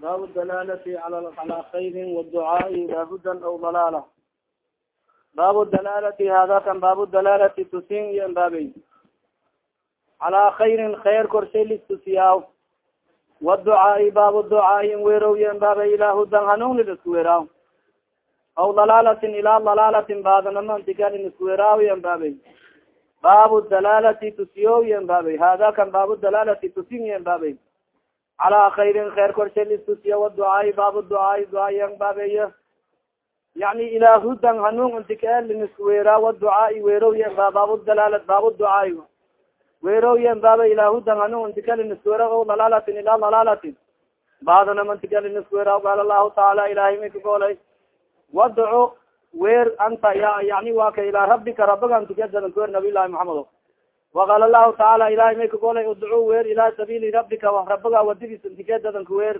bab dalalati ala kayri wducaai ila hudan aw dalala bab dalalati hada kan bab dalalati tusin iyo baabey calaa khayrin khayr korshay listusiyaa wducaai bab ducaai in weerow yo baabey ila hudan hanungni isku weeraaw aw dalalatin ila dalalatin baadanamantikalin isku weeraaw yan baabey bab dalalati tusiyo yan baabey hada kan bab dalalati tusin yan baabey calaa khayrin kheer korshe listusiya waducaai baab ducaai ducaayan baabeeya yani ilaa hudan hanuun intikaalinisweera waducaai weerowyen ba baabdalaalat baab ducaai weerowyen baaba ilaa hudan hanuun intikalinisweera o dalaalatin ilaa dalaalatin baadana intikalinisweera qaala lahu tacaala ilahay may kagoolay wadcu weer anta ya yani waa ka ilaa rabbika rabiga intikadalankuwer nabiy llahi maxamedo وaqal lahu taala ilahay may kagolay udcu weer ila sabili rabika rabiga wadidis ntigedadan kuweer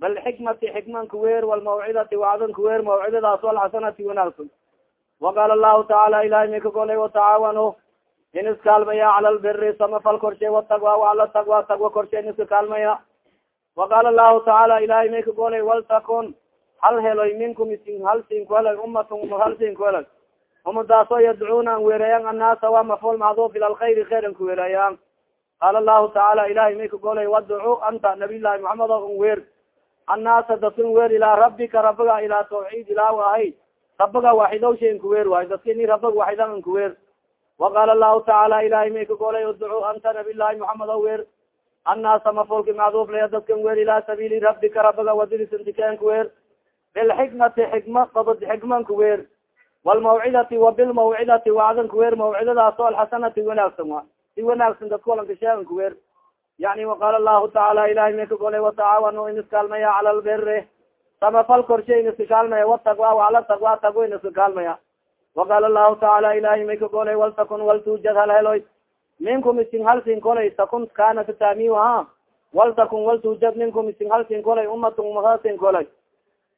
balxikmati xikman kuweer walmawcidati wacdan kuweer mawcidadaas alxasanati wanaagsan waqal lahu taala ilahay may kagolay watacawano in iskaalmaya cala lbiri samafal korshe watagwa wala tagwa tagwa korshe in iska kaalmaya waqala lahu tacaala ilahay may kagolay waltakun hal heloy minkum isin hal sinkuhelay umatun hal sinkuhelay kuhelay umadaaso yadcuuna an weerayan annaasa waa maful macduuf ila lkhayri khayr an kuweerayan qaala lahu tacaala ilahay may kagolay wadcu anta nabiy llahi maxamed o n weer annaasa dasin weer ilaa rabbika rabiga ilaa tawxiid ilaa ahay rabiga waxidow shay nkuweer waay daski ni rabig waxidan an kuweer waqaala lahu tacaala ilahay may kagolay udcu anta nabiy llahi maxamed o weer annaasa mafulki macduuf laya dadkan weer ilaa sabiili rabbika rabiga wadidisintike nkuweer bilxikmati xikma qabad xikman kuweer walmawcidati wabilmawcidati wacdan kuweer mawcidadaas o alxasanati wanaagsan wa si wanaagsan dadka walanka sheegan kuweer yani waqaala lahu tacaala ilahay may kagolay watacaawanu in iskaalmaya cala lbiri samafal korshe in iska kaalmaya watagwa wala tagwa tagwa in iska kaalmaya waqaala lahu tacaala ilahay may kagolay waltakun waltuujad hal heloy minkum isin halsin kolay takun kana tatamiha waltakun waltuujad minkum isin halsin kolay umatun umahasin kolay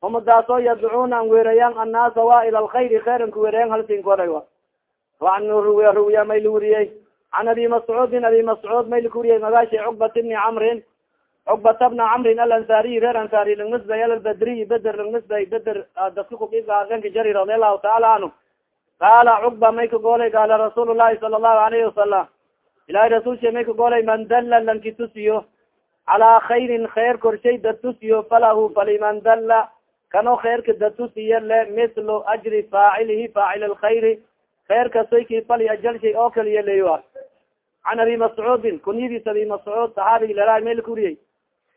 umadaaso yadcuuna an weerayan annaasa wa ila lkhayri khayran kuweerayan halsin kolay a waan ruwiya may lawuriyey can abi mascuudin abi mascuud may lakuriyey magaasha cukbat bni camrin cukbata bna camrin alansariy reer ansari langnisbay alalbadriy beder langnisbay beder daska kukiibkaanka jari radi allahu taala canhu qaala cukba may kagolay qaala rasuul llahi sala allahu alayhi wasalam ilahay rasuulsha may kagolay man dalla lanki tusiyo calaa khayrin khayr korshay da tusiyo falahu faliman dalla kano khayrka datusiya le mislu ajri faacilihi faacil lkhayri khayrka soykii fali ajalshay oo kaliya leya can abi mascuudin kunyadiis abi mascuud saxaabigi lala mel kuriyey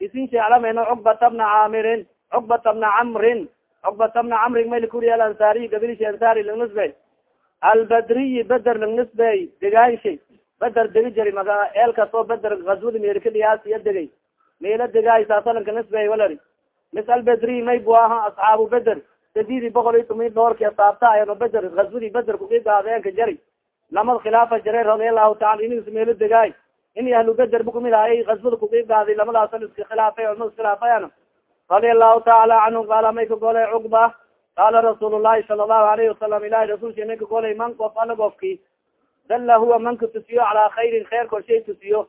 isin sheeclameno cukbata bna caamirin cukbata bna camrin cukbata bna camrin mayl kuriy alansariy gabilishi ansari langnisbey albadriyi beder langnisbey degaanshay beder degi jari maga eelkasoo beder gazwada meerkadiyaas iya degay. Meela degaay saasalanka nisbey walari mis albedri may bu aha asxaabu beder sadidi boqol iyo tomi doorki asaabta ayano beder gazwadii beder kukigaadeenka jari. Lamad khilaafa jare radia allahu taala inis meelo degaay in ahlu beder bu kumid ahay gazwada kukiigaaday lamadaasa iska khilaafay olma iskhilaafayana radia allahu taala canhu qaala may ka golay cugba qaala rasuul llahi sala allahu alayhi wasalam ilahi rasulka may ka golay man qof ala gofki dalla huwa manka tusiyo calaa khayrin kheer korshay tusiyo?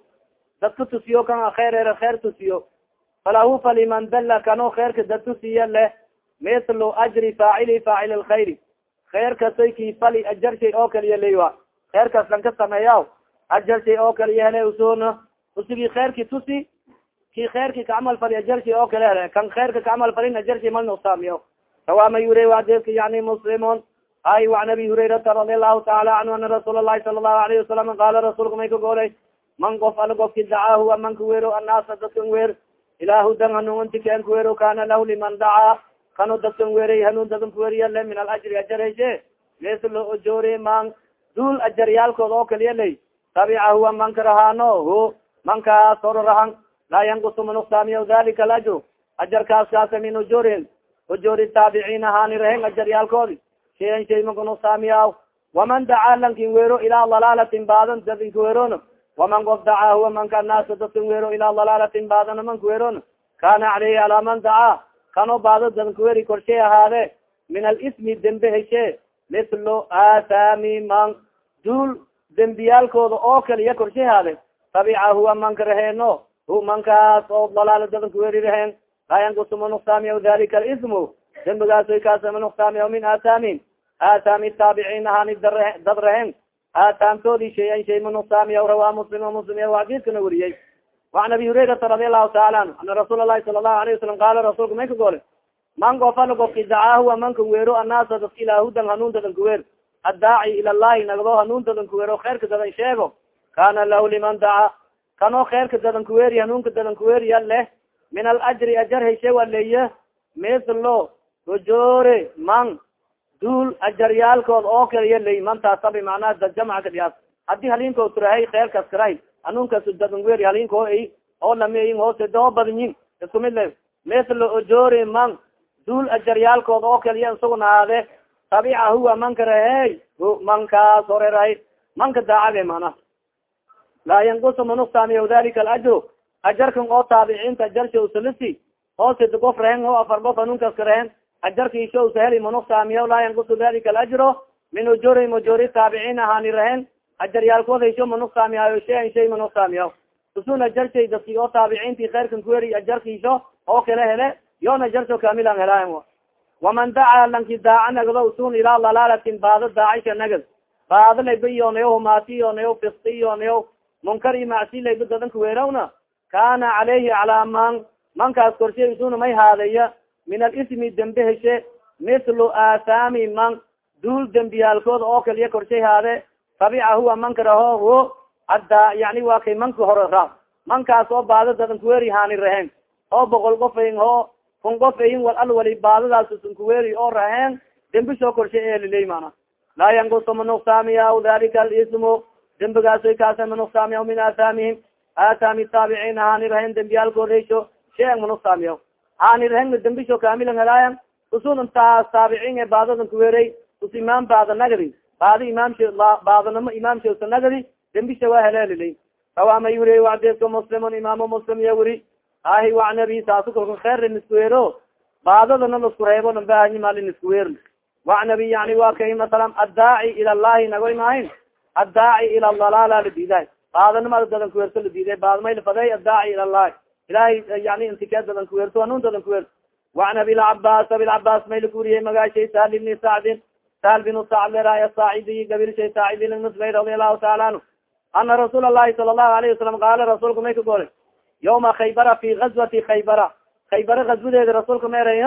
Dadka tusiyo kan kheyr er kheer tusiyo falahu faliman dalla kano kheerka dad tusiya leh mislu ajri faacili faacil lkhayri kheerka soykii fali ajarshay oo kaliya leya kheerkaas lanka sameeya ajarshay oo kaliya hele usuna usigii kheerki tusi ki kheerki kacamal fali ajarshay oo kale hele kan kheerka kacamal falin ajarshay mal nuqsaamiyo rawama yure wadeska yani muslimun ay waan abi hurayrata radi allahu taala canhu ana rasuul lahi sala allahu alayhi wasalam qaala rasuulka may ka golay man qof ala gofki dacaa huwa manka weero annaasa dadkan weer ilaa hudan hanuunti ken kuweero kana lahu liman dacaa kano dadkan weeray hanuun dadan kuweeriyale min alajri ajarayse mislo ojoore man duul ajaryaalkood oo kaliya ley tabica huwa manka rahaano hu mankaas horo rahan laa yankusu manuqsaamiya dalika alajru ajarkaas kaasa min ujurin. Ujuuri taabiciin ahaani rahen ajaryaalkoodi shayan shay maka nuqsaamiya waman dacaa lankin weero ilaa dalaalatin baadan dadinka weerono waman qof dacaa huwa manka naasa dadkan weero ilaa dalaalatin baadana manka weerono kana caleyhi alaa man dacaa kano baado dadka weri korshay ahaade min alismi dembe heshe mislu athami man duul dembiyaalkooda oo kaliya korshay ahaade tabica huwa manka raheeno hu mankaas oo dalaala dadanka weri raheen laa yankusu manuqsaamiya dalika alismu dembigaasoy kaasa manuqsaamiya min aataamin aataami taabiciin ahaani dad rahen aataamtoodi shayan shay manusaami aw rawaa muslim o muslim o xadiiskana weriyey waan abi hurairata radi allahu taala anhu ana rasuul alahi sala allahu alayhi wasalam qaala rasuulka may ka goole man gofan gofki dacaahuwa manka weero annaasa dadka ilaa hudan hanuundadan kuweer addaaci ila llahi nagdo hanuundadan kuweero kheerka dadan sheego kana lahu liman daca kanoo kheerka dadan kuweeri hanuunka dadan kuweeriya leh min alajri ajar hayshe waleeye mislo rojoore man duul ajaryaalkood oo kaliya ley mantaasa bimacnaa dad jamca ka dhiyaas. Hadii halinko turahay khayrkas karahay hanuunkas dadan weeri halinko ay oo lameyin hoose doo badinyin isku mid le mislo ojore man duul ajaryaalkood oo kaliya isugnaade tabica huwa manka rahey mankaas horerahay manka daacage mana laa yankusu manuqsaamiya dalika alajru. Ajarkan oo taabiciinta ajarsha usalisi hoose gof rahen o afar gof hanuunkas ka rahen ajarka isho usa heli manuqsaamiya laa yankusu dalika alajro min ujuri mujuri taabiciin ahaani rahen ajaryaalkooda isho manuqsaamiyayo shayan shay manuqsaamiya usun ajarshay dadki oo taabiciinti khayrkan kuweri ajarka isho oo kala hele yoona jarso kamilan helaayan waman dacaa lanki daaca nagdo usun ilaa dalaalatin baado daacisha nagad baado layba iyonayo humaati iyonayo fiski iyonayo munkar iyo macsi layba dadanka weerawna kana caleyhi calaa man mankaas korshe isuna may haadeya min alismi dembe heshe mislu aathaami man duul dembiyaalkooda oo kaliya korshay haade tabica huwa manka raho ho hadda yani waa kay manka hore ra. Mankaas oo baado dadanka weeri haani rahen oo boqol qofayn ho kun qof ayin wal al wali baadadaas sunkuweeri oo raheen dembi soo korshay eeliley mana laa yankusu manuqsaamiya dalika alismu dembigaasoy kaasa manuqsaamiya min aathaamihim aathaami taabiciin haani rahen dembiyaalkood heysho shayan manuqsaamiya haani rahen dembisho kaamilan helaayan usun intaas taabiciin ee baadadan kuweerey us imaam baada nagadi baada imaamsh baadanimo imaamshoosa nagadi dembisha waa heleeliley rawaamay wuriy wadeedka muslimun imaamu muslim iya wuri ahi wa nabi saasu kalka kheer niskuweero baadadana lasku reebo nabahanyi mali niskuweer wa nabi yani wa kay masalan addaaci ila llahi nagoy mahayn addaaci ila dalala ladiiday baadanimada dadan kuweerto ladiiday baadmay lafaday addaaci ila llahi ilahay yani intikee dadan kuweerto hanuun dadan kuweer وan abi lcabas abilcabas may lakuriyey magaashay sahl ibni sacdin sahl bin sacd leraya saacidiy gabirshay saacidi lnusbay radi allahu taala anhu ana rasuul الlahi sala الlahu alayه wasalam qaala rasuulka may ka gole yawma khaybara fi gazwati khaybara khaybara gazwadeeda rasuulka meeray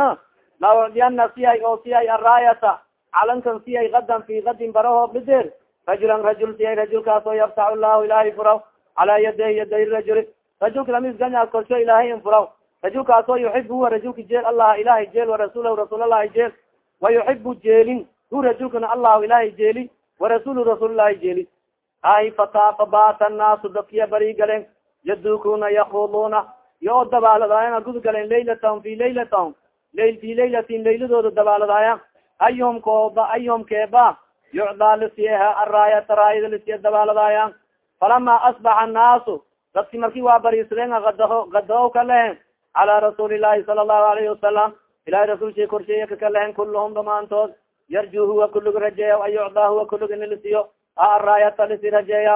la ucdiyana siyay oo siyay araayata calankan siyay gadan fi gadin baraho bideer rajulan rajul siyay rajulkaas oo yaftax llahu ilahay furaw calaa yaday yaday rajuli rajulka lamis ganya korsho ilahay in furaw. Rajulkaas oo yuxib huwa rajulka jeel allah ilahay jeel warasulahu rasuulallahi jeel wa yuxibu jeelin. Hu rajulkana allahu ilahay jeeli warasulu rasuullahi jeeli ay fata fabata annaasu dadkiya bari galeen yadukuna yakuduna yo dabaaladaaya gud galeen laylatahum fi laylatahum layl fi laylatin layladooda dabaaladaaya ayhum kooba ayhum keeba yucdaa lisiyeha araayata raayada lisiye dabaaladaaya falama asbaxa annaasu dadki marki waa bariisdeen adaho gadaho ka lehen. Cala rasuuli llahi sala allahu alayhi wasalam ilahay rasuulshay korsheeya kaka lehen kulluhum dhamaantood yarju huwa kulug rajeeya an yucdaa huwa kulug ini lisiyo araayata lisi rajeeya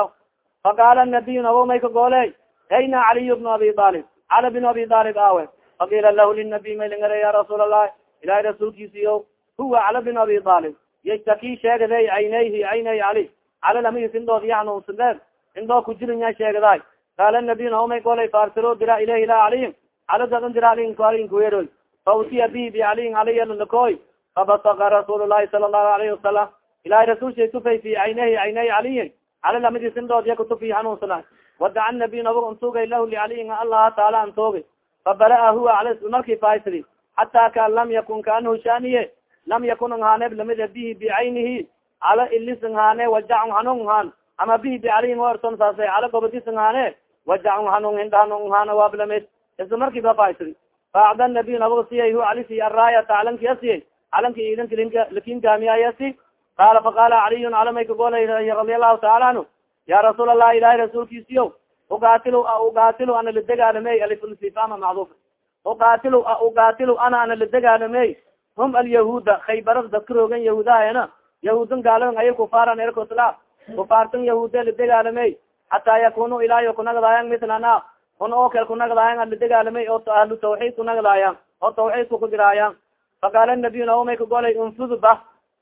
faqaala nabiy nabo may ka goole ayna caliy bnu abi alib cali bn abi alib awe faqila lahu linabiy maylingare ya rasuul allah ilahay rasuulkiisiyo huwa cala bn abi alib yastaki sheegaday caynayhi caynay cali. Cali lamiis indood yaxnuunsadeen indoo kujirinya sheegadaay qaala nabiy nabo may golay faarsiro dira ilayhi la caliyin cali dadan dira alinkuweroy fa utiya bihi bicaliyin caliyalalakoy fabasaka rasuul lahi sala allahu alayhi wasalam ilahay rasuulshay tufay fi caynayhi caynay caliyin cali lamidis indood ya kutufi hanuunsana wadaca nabiy nabag antugay lahu licaliyin allaha taala antugay fabara'a huwa al marki faisri xata kaan lam yakun kaanahu shaniye lam yakun nghaane lamida bihi bicaynihi cala ilis nghaane wajac hanung haan ama bihi bicaliyin orson saasay cala gobodis nghaane wajac hanung hindahanung nghaana waab la mid isla marki ba faisri faacda nabiy nabag siyay hu alisi araayata calanki asiyay calanki idanka lakingaamiyayasi qaala faqaala caliyun calamay kagolay radi allahu taala anhu ya rasuul allah ilahi rasuulkiisiyo ugatil ugatil ana ladegaalamey alifama macduf ugatil ugatil ana ana ladegaalamey hum alyahuuda khaybarada dadka roogan yahuudahayana yahuudan gaaladan aya kufaaran erkotla kufaartan yahuude ladegaalamey hataa yakunu ilaayo kunagadayan mitlana un kunagdaayan ala degaalamay oo ahlu tawxiid kunagdaayan oo tawxiidka kudiraayaan faqaala nabiy naomay kagolay unfud bah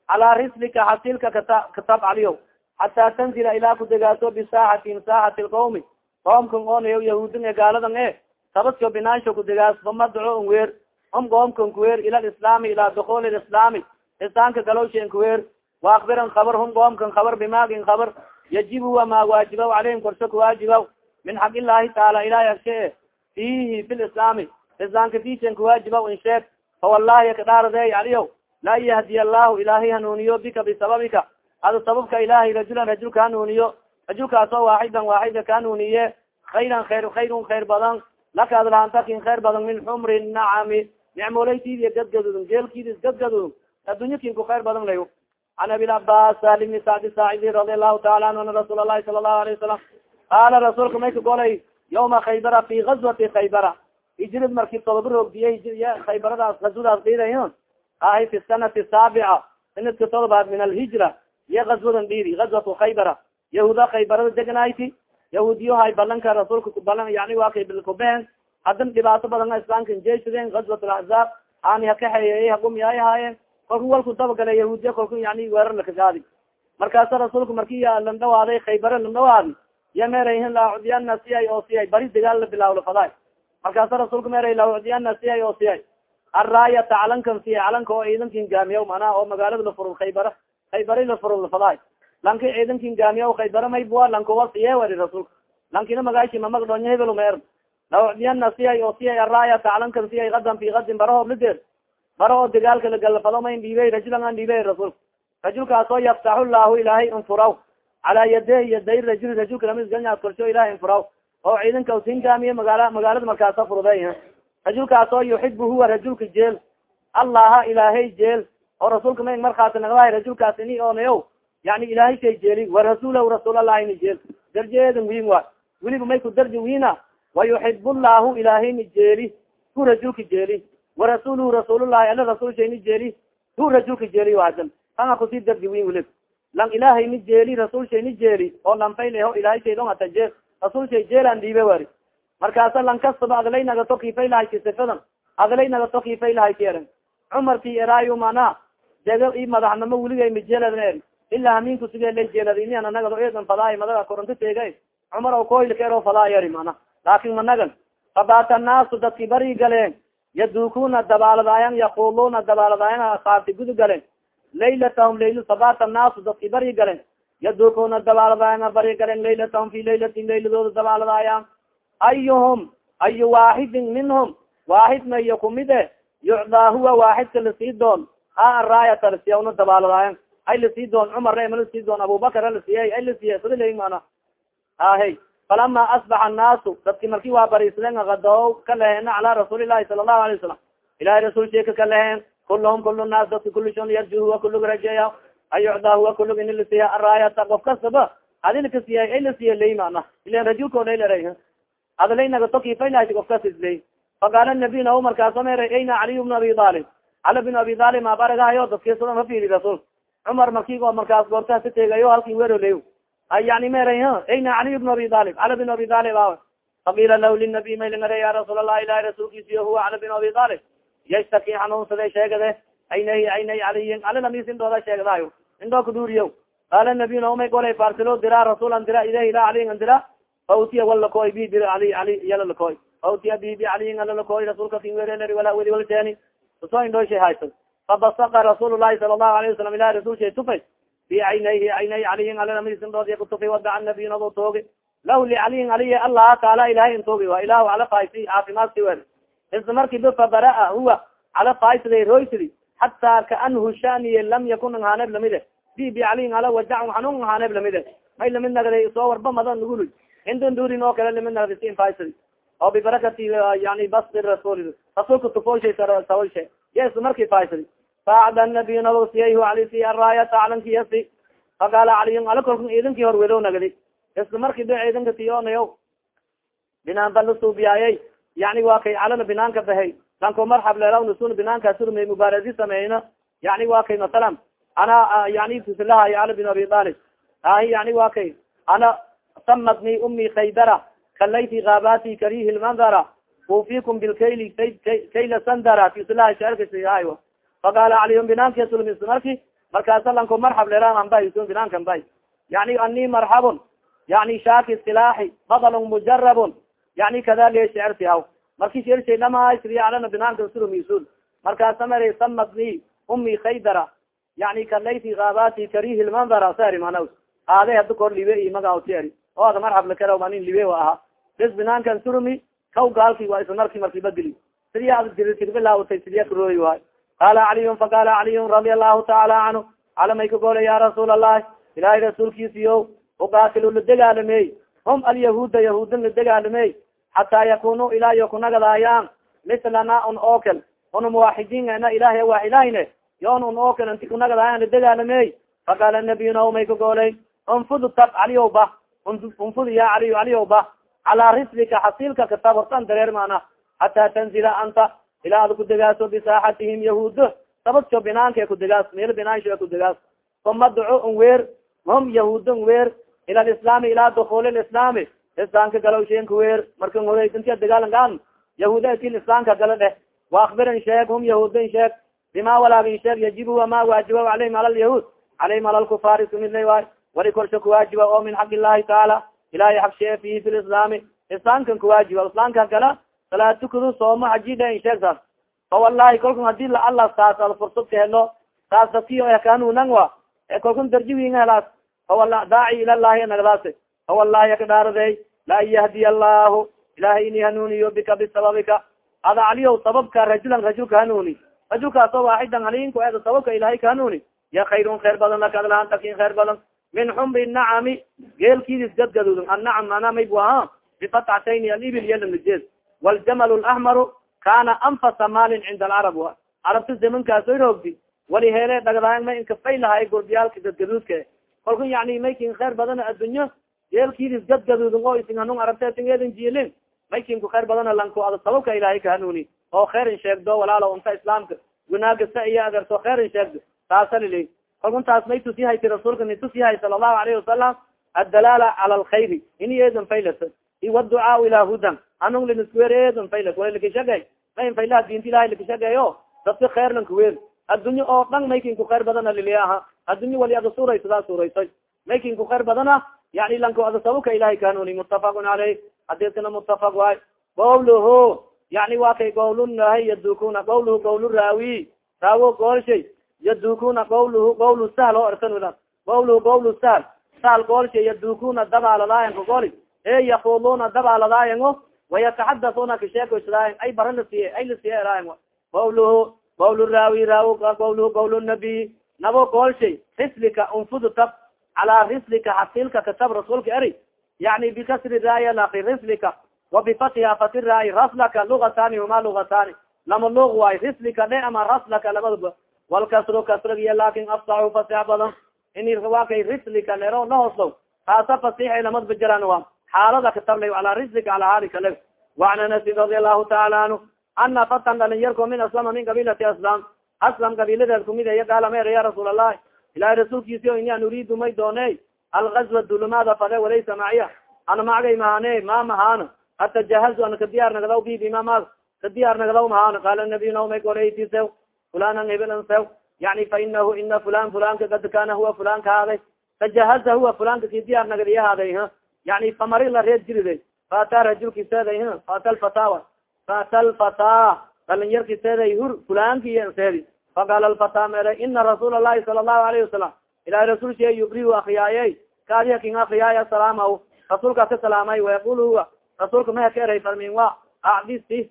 calaa rislika xasilka kata katab caliyo xataa tanzila ilaa kudegaato bisaaxatin saaxati lqawmi qoomkan onayo yahuudin e gaaladan e tabasko binaansho kudegaas fama daco n weer. Hum qoomkan kuweer ila lislaami ilaa dukuli lislaami. Islaamka galowshen kuweer waakbiran kabar hum qoomkan kabar bimaagin kabar yajibu wama waajibaw caleyhim korsho kuwaajibaw min xaq illaahi taala ilahi agshe fiihi fi lislaami islaamka dishen kuwaajibaw in sheeg fawallahi kadhaaradeey aliyo laa yahdiy allahu ilaahay hanuuniyo bika bisababika ada sababka ilaahay rajulan rajulka hanuuniyo rajulkaasoo waaxidan waaxida ka hanuuniye khayran khayr khayrun khayr badan laka ad lahantakin khayr badan min xumri nacami nicmoolaytiidiy gadgadudun geelkiidis gadgadudun addunya kin ku khayr badan layo an abilcabas sali bni sacdi saacidi radi allahu taala anhu ana rasuul alahi sala allahu alayه wasalam qaala rasuulka may ka golay yawma khaybara fi gazwati khaybara hijrid marki todoba roogdiyay khaybaradaas gazwadaas dhiiday ahay fi sanati saabica sanadka todobaad min alhijra iyo gazwadan dhiidi gazwatu khaybara yahuuda khaybarada deganayti yahuudiyo hay balanka rasuulka kubalan yani waa kay kubehen hadan dhibaato badan islaamka jesadeen gazwat laxzaab ani hakaxeeyey hagumi ay ahaayeen kolku walku dabagala yahuudiya kolku yani weerar lakagaadi markaasa rasuulka marki lan dhawaaday khaybara lan dhawaadi iya meerayhin laacudiyana siyay oo siyay bari dagaal la bilaaw lafaday markaasa rasuulka meeray laacudiyana siyay oo siyay arraayata calankan siya calanka oo ciidankin gaamiya manaa oo magaalada la furo khaybara khaybari la furo lafaday lanki ciidankin gaamiya khaybara maybua lankowa siye wari rasuulka lankina magaashi mamagdhonyo hebel meer lawacdiyana siyay oo siyay arraayata calankan siyay gadan fi gadin barahoob ladeer bara oo dagaalka lagalafado mayn dhiibey rajulan an dhiibey rasuulka rajulkaasoo yaftaxu llahu ilaahay infuraw calaa yaday yaday rajul rajulka lamisganya korsho ilahay infuraw oo ciidanka usin gaamiye magaala magaalada markaasa furday rajulkaasoo yuxibu huwa rajulka jeel allaha ilaahay jeel oo rasuulka may markaati nagdahay rajulkaas ini onayo yani ilaahay shay jeeli wa rasuulahu rasuulallahi ni jeel darjeedan wiin wa. Weliba may ku darji wiina wa yuxibu llahu ilaahayni jeeli hu rajulka jeeli warasuuluhu rasuulullahi ala rasuul shay ni jeeli hu rajulka jeeli waadan kanga ku sii darji wiin welib lang ilaahay ni jeeli rasuul shay ni jeeli oo lanfayleho ilahay shay dong hata jeel rasuul shay jeelan dhiibe wari markaasa lan kastaba adlay nagato kifay lahayki sifadan adlay nagato kifay lahayki eran cumarki eraayo mana dega i madaxnimo weligay majeeladan er ilaa hamiinku sige la jeelad ini ana nagado eedan fadaay madaga koronto teegay cumar o koylka ero fadaay eri mana laakin managan fabaata naasu dadki bari galeen yadukuna dabaaladaayan yakuluna dabaaladaayan asaabti gudu galen laylatahum layl fabaata naasu dadki bari galen yadukuna dabaaladaayan bari galen laylatahum fi laylatin layladooda dabaaladaayan ayuhum ayu waaxidin minhum waaxid mayo kumide yucdaa huwa waaxidka la sii doon ha raayata lasiya una dabaaladaayan ay la sii doon cumar ma la sii doon abubakar lasiiyey ay lasiiye sadaley mana ahey falama asbaxa annaasu dadki marki waa akadaw ka leheen calaa rasuuli lahi sala allahu alay wasalam ilahay rasuul sheeka ka leheen kulahum kulu naas dadki kuli shon yarju huwa kulug rajeeya ay yucdaa huwa kulug ini lasiiya araayata qof kastaba adina kasiiya ay lasiiya ley mana ilan adlay nagatokifaylahat qof kas isley faqaala nabiy nao markaaso mere ayna caliy bnu abi alib cali bin abi alib mabaragahayo dadkiisada ma fiiri rasuul cumar marki markaas goorta ka tegayo halki weroley ay yani mera ayna caliy bnu abi alib cali bin abi alib a faqila lah linabiy maylingare ya rasuul allah ilahi rasuulkiisiyo huwa cali bin abi alib yastaki xanuunsade sheegade aynay aynay caliyin cali lamisindooda sheegdayo indoo kaduriyo qaala nabiy naomay golay farsilo dira rasuulan dira ilah ila caliyin an dira fautiya walakoy bi bir ali ali yalalakoy fautiya bi bi caliyin alalakoy rasuulka kin werelari wala weli walteeni u soo indhooshay haysa fabasaka rasuul lahi sala allahu alayh wasalam ilahi rasul shay tufay fi caynayhi caynay caliyin alalamisindood kutufay wadaca nabiy nado toogi lah licaliyin aliy allah taala ilahay intoogi wa ilahu cala faysi caafimaadsi wer isla marki ba fabaraa huwa cala faysday roysidi hataa kaanhu shaniye lam yakun anhaaneb lamide bi bi caliyin ala wajac xanun anhaaneb lamide may la mid nagday soo warba mada nugul indon durin oo kale la mid nagday sin faysadi oo bibarakati yani basdi rasul rasuulka tufoolshay sawalshe ya isla marki faysadi faacda nabiy nabo siyay ali si araayata calankiyasi faqaala caliyin ala kolku ciidankii hor welo nagdi isla marki ba ciidanka tiyonayo binaan ba lasuubiyaayay yani waa kay calana binaanka bahay lanko marxab leelawnasun binaanka surmay mubaaradi sameyna yani waa kay masalan ana yani tusilahay cali bin abi talib ahi yani waa kay ana samadni umi khaydara kalayti kaabati karihi lmandara ufikum bilkayli kayla sandara tislah sharkasihay faqala caliyun binaanki sulmis marki markaasa lanko marxab leran anbay sun binaankan bay yani ani marxabun yani shaki silaaxi badalun mujarabun yani kada le shersi haw marki shershay dhamaysriyalana binaankan sulumisul markaasa mara samadni umi khaydara yani kalayti kaabati karihi lmandara sari mana aade hada libe i magaawtieri o ada marxab lakara manin libe wa aha bes binaankan surumi kaw gaalki waa isla marki badili sidiya ad dirtirbilaawtay sidiya karooyi waay qala caliyun faqala caliyun radia allahu taala canhu calamay ka goole ya rasuul allahi ilahay rasuulkiisiyo uqaatilu la degaalamey hum alyahuuda yahuudin la degaalamey xataa yakunu ilaa yo kunagadaayaan mislana un okel un muwaxidiin na ilahay waaxidahayne yon un okel inti kunagadaayaan la degaalamey faqala nabiyuna umay ka gooley unfud tab caliyow ba unfud ya caliyo caliyow ba calaa rislika xasilka katab hortan dareer mana hataa tanzila anta ilaa ad kudegaaso bisaaxatihim yahuud sabadso binaanka kudegaas meel binaansho kudegaas uma duco un weer hum yahuud n weer ila lislaami ilaa dukuuli lislaami islaamka galow sheenka weer markan horeysintia dagaalankaan yahuuda isin islaamka gala dheh waakbirin sheeg hum yahuudin sheeg bima walaagin sheeg yajibu ama waajiba caleyhim ala lyahuud caleyhim ala lkufaari sumidlay waay wali korsha kuwaajiba oo min xaq illahi tacaala ilahay xaq shee fihi fi lislaami islaamkan kuwaajiba islaamka gala salaad tukadu soomo xajida in sheegtaas fa wallahi kolkan haddii la alla saas ad fursad ka helo saas dadkiyo ekanunan wa e kolkan darjiwin helaas. Fawala daaci ilallahi nagdaas fa wallahi akadhaaraday la an yahdiya allahu ilahay ini hanuuniyo bika bisababika. Ada caliyow sababka rajulan rajulka hanuuni. Rajulkaasoo waaxidan halinku eeda sababka ilahay ka hanuuni. Ya khayrun khayr badan laka adlaan takin khayr badan. Min xumri nacami geelkiidis gadgadudun. Annacam mana mayb aha bifatcatayni alibil yalanajeed wljamal lahmaru kana anfasa maalin cinda alcarab carabta zamankaaso roogdi wali hele dhagdahan ma inkafay lahay gurbiyaalka gadgaduudka kolka yani maykin khayr badana addunyo geelkiidis gadgadudun oo isin hanun arabtetingeedin jiilin maykin ku khayr badana lanko ada sababka ilahay ka hanuuni oo khayrin sheegdo walaalo unta islaamka gunaagasa iyo adeerto khayrin sheegdo taasa lili kolkan taas may tusi hayti rasuulka ni sala allahu alayhi wasalam addalaala cala alkhayri ini eedan faylasa iwaducaa ilaa hudan. Anung liniskuwereedan fayla wala lakashagay mayn faylaha diinta ilahay lakashageeyo dadka khayr lankuweer addunye oo dhan maykin khayr badana liliya aha addunye wali ada suuraysadaa suuraysay maykin ku khayr badana yani lanko ada sababka ilahay kahanuni mutafaqun caleyh hadiskana mutafaq waay qawluhu yani waa kay qawlunahay yadukuna qawluhu qawl raawi raawo goolshay yadukuna qawluhu qawl sahl oo ertan qawluhu qawl sahl. Sahl goolshay yadukuna dabaaladayan ka gooli e yakuluna dabaaladaayano wayataxadauna kasheekoysadaay ay bara lasiye ay lasiye eraayan qawluhu qawl raawi raaw qawluhu qawl nabiy nabo goolshay rislika unfudu tab calaa rislika xasilka katab rasuulka eri. Yani bikasri raaya laki rislika wabifatiha fati raay raslaka lugatani huma lugatani lama lug waay rislika dhe ama raslaka labadaba walkasro kasrigiya laakiin afsaxu fasix badan ini waa kay rislika lero lahooslow taasa fasixay lamad bajaran wa xaalada katabla ala rislika ala halika le waan anasin radi allahu taala canhu ana fatan dhalinyarko min aslama min qabilati aslam aslam qabiladeed kumid iya gaala mer ya rasuul allahi ilahi rasuulkiisi o ini an uriidu may doone algazwa dulumaada fade walaysa maciya ana macgay mahane ma mahaano atajahazu ana kadiyaar nagdaw bi bima ma kadiyaar nagdaw mahaano qaala nabiy naumay goleti sew fulanan hebelan sew yani fa inahu ina fulan fulanka kad kana huwa fulan ka haaday tajahaza huwa fulanka kidiyaar nagadiya haaday ha yani famari la reed jiride fata rajulki seeday h fata lfatawa fata lfata dhalinyarki seeday hur fulanki seedi faqala lfata mere ina rasuul allahi sala allahu alayhi wasalam ilahi rasuul she yubrihu akriyaayey kaadiha king akriyaay asalaama rasuulkaas ka salaamay wayaqul huwa. Rasuulka maha ka eray farmin wa acdi isi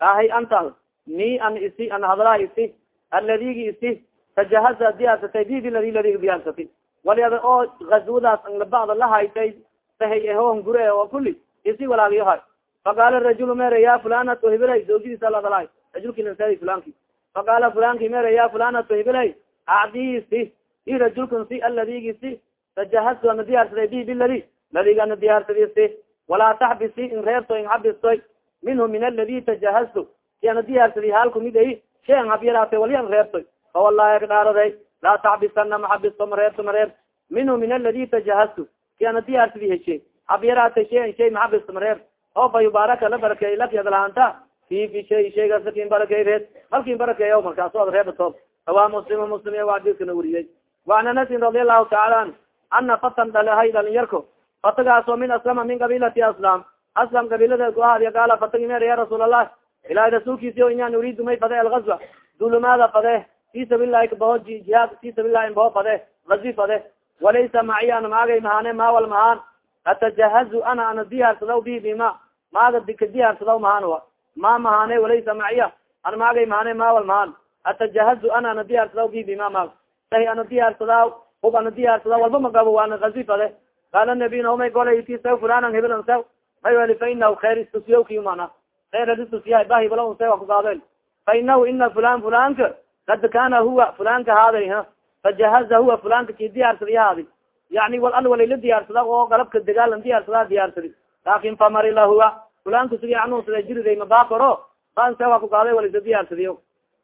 ahay anta ni an isi an hadlaa isi aladigi isi tajahaza diyaarsatay bibi ladi ladiga diyaarsatay wali ada oo gazwadaas anlabada lahaytay sahay ehon gure oo kuli isi walaagiyo hay faqala rajul mere ya fulanato hibilay zawjadiisa ladalay rajulki nasadi fulanki faqala fulanki mere ya fulanato hibilay acdi isi i rajulkan si aladigi si tajahaztu ana diyaarsaday bi biladi ladiga ana diyaarsadi si walaa taxbisi in reebto in xabistoy minhu min aladi tajahaztu si ana diyaarsadi halku mid ay shay an habyaraate wali an reebtoy fa wallahi akdhaaraday laa taxbisana maxabisto mareebto mareeb minhu min aladi tajahaztu si ana diyaarsadi heshe habyaraate shay an shay maxabisto mareeb oo fa yubaaraka la barakeey lak yadlaanta fi fi shay shaygaas laakiin barakey reed malkin barakeeya markaas ad reeba toob rawaa muslim muslim iya xadiiskana weriyey waan anasin radi allahu taala an. Ana fatan dhalahay dhalinyarko fatagaasoo min aslama min qabilati aslam. Aslam qabiladeed ku ahaadiya gaala fatagi mer ya rasuul allah ilahay rasuulkiisi o inaan uriidu may fade algazwa dulumaada fade fi sabillahi kabaho jihaad fi sabillahi baho fade gazi fade walaysa maciya ana maagay mahane maawal mahaan. Atajahazu ana ana diyaarsadaw bi bima maaga ka diyaarsadaw mahaan wa. Ma mahane walaysa maciya ana maagay mahane maawal mahaan. Atajahazu ana ana diyaarsadaw bi bima maag sahi ana diyaarsadaw hub ana diyaarsadaw walba magabo waana gazi fade qaala nabiy naomay golay ti saw fulanan hibilan saw may weli fa inahu khayr istusiyawki mana khayr istusiya bahibala sa kugaadel fa inahu ina fulan fulanka kad kana huwa fulanka haaday ha fajahaza huwa fulanka ki diyaarsadi haadi yani wal al walila diyaarsada oo galabka dagaalan diyaarsada diyaarsadi laakin famarila huwa fulanka sigi anunsada jiriday mabakoro ban sa wa kugaaday walisa diyaarsadiyo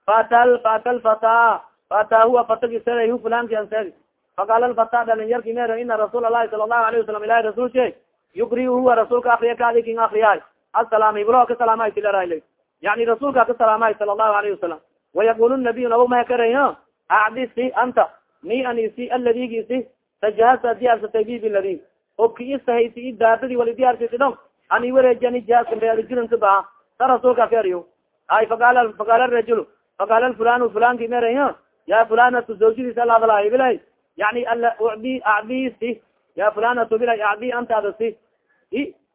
fatal fatal fata fata huwa fatagisada hu fulanki ansedi faqaala lfata dhalinyarki mer ina rasuul alahi sala allahu alayh wasalam ilahi rasul she yukri huwa rasuulka akriya kaadi king akriyahay asalaam iblo ka salaamay tilarayla yani rasuulka ka salaamay sala allahu alayhi wasalam wayaqul nabiy nabo mahakarayo acdi si anta ni ani si aladigi si tajahasa diyaarsatay bi biladi obki isahaysi i daadadi wali diyaarsati dhon ani wareeji ani jihaaskajiranka baa sa rasuulka keriyo ay faqaala faqaala rajul faqaala fulan fulanki merayo ya fulanatu zawjadiis alhadlaayo bilay yani udi acdi si ya fulanatu bilay acdi antaada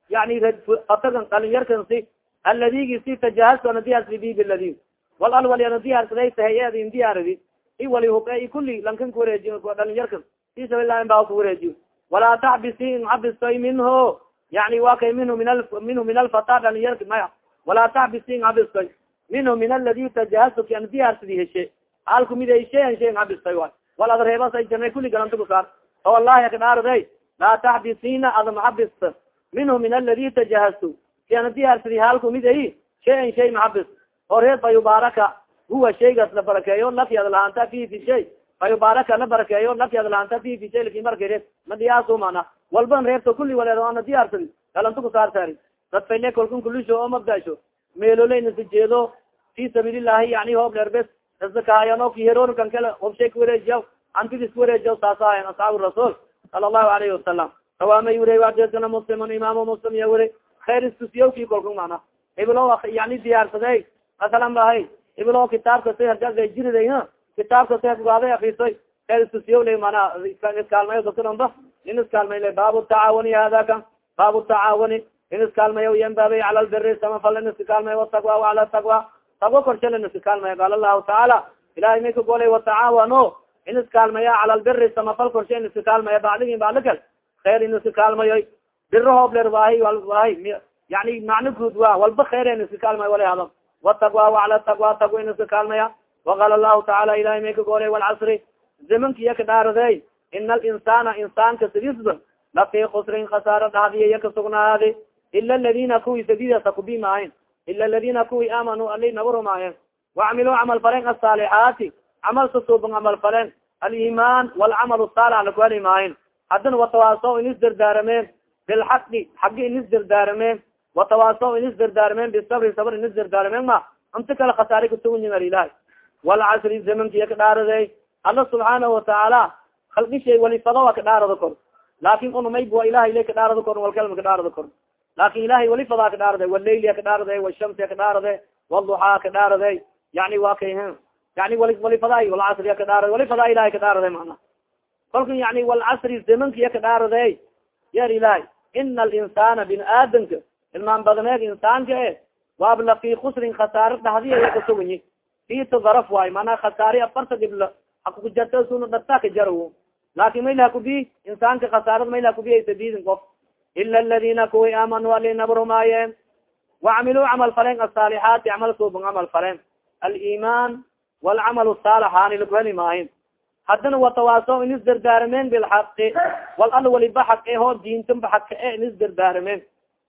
yani fatagan dhalinyarkan si aladigi si tajahastu ana diyaarsadi bi biladi wal al wali ana diyaarsaday sahayeedin diyaaradi i wali hube i kuli lankan kuwareeji dhalinyarkan fi sabilahi ba kuwareejiyo walaa taxbisi inxabistoy minhu yani wa kay minhu min minhu min alfata dhalinyarka maya walaa taxbisi inxabistoy minhu min aladi tajahastuki ana diyaarsadi heshe halku mid heshe heshe inxabistoy way wal ad reebasa jana kuli galanta kusaar o wallahi akadhaarday laa taxbisina ada maxabista minhu min aladi tajahastu ki ana diyaarsadi halku mid ay shayan shay maxabis oo fa huwa shaygaas la barakeeyo lafyad lahaanta fi fi shay. Fa yubaaraka la barakeeyo lafyad lahaanta fi fi shay laki markare madiyaaso mana walban reerto kuli waleedo ana diyaarsadi galanta kusaartaari dad fayle kolkan kulisho oo mabdaasho jeedo fi sabiilillahi yani hoob dheerbes isakaayano kiheroon kan kale hobshay kuwareejiya antidis kuwareejiya saasaayan asxaabu rasuul sala allahu alayhi wasalam sawaamay wure wadeedkana muslimun imaamu muslim iya wure. Khayr istusiyawki kolkan mana iblo yani diyaarsaday. Masalan bahay iblo kitaabka say hargagay jiriday kitaabka kugaaday akrisoy khayr istusiyaw le mana iskaalmayo dadka dhanba in iskaalmay le baabu tacaawuni hada kan baabu tacaawuni in iskaalmayo yanbaabay cala lbiri samafal in iskakaalmayo wataqwa wacala taqwa taqwa. Korshal in iskakaalmaya qaala lahu tacaala ilahay may ka golay watacaawano in iskaalmaya cala lbiri samafal korshe in iskakaalmaya bacdigin baclikal khayr in iskakaalmayo biro hoobler wahi wahi yani macno guud wa walba khayr in iskakaalmayo wala hado wataqwa wacala taqwa taqwa in iskakaalmaya waqaala lahu tacaala ilahay may ka golay walcasri zamanka iya ka dhaarade ina alinsana insaanka sidisba lafii kusrin khasaaro dhahdiya iya kasugnaadi ila aladina kuwi sadidasa kubi maayen ila aladina kuwi aamanuu ali naga rumaayeen wacamiluu camal falen asaalixaati camal susuuban camal falen aliman walcamal saalax lakuheli maayen haddana watawaaso in isdardaarameen bilxaqi xagi in isdardaarameen watawaaso in isdardaarameen bisabri sabr in isdardaarameen ma. Inta kale khasaare kasugunyin alilahi walcasri zamankiya ka dhaaraday alla subxaanahu watacaala khalqishay walifado a ka dhaarado kor. Laakin unumayb wa ilahay la ka dhaarado kor walkalma ka dhaarado kor. Laakin ilahay walifadaa ka dhaarade wallaylia ka dhaarade washamsia ka dhaarade walduxaa ka dhaarade yani wa kay yani walifadaa walcasriya ka dhaarade walifadaa ilahay ka dhaarade mana kolka yani walcasri zamankiya ka dhaarade yer ilahay ina alinsana bin aadamka ilmaan badneeg insaanka e waab la fi kusrin khasaare dhahdiya ya kasuganyi fito daraf waayo mana khasaare afarta dhiblo hakukujarta suna dharta ka jaro laakin mayl hakubi insaanka khasaarad mayl hakubi ay sadidin qof ila aladina kuwi aamanuu alinabrumaayeen wacamiluu camal falen asaalixaati camal suuban camal falen aliman walcamal saalax hani lakuheli maahin haddana watawaaso in isdardaarameen bilxaqi wal al waliba xaq e hoo diintanba xaqka e in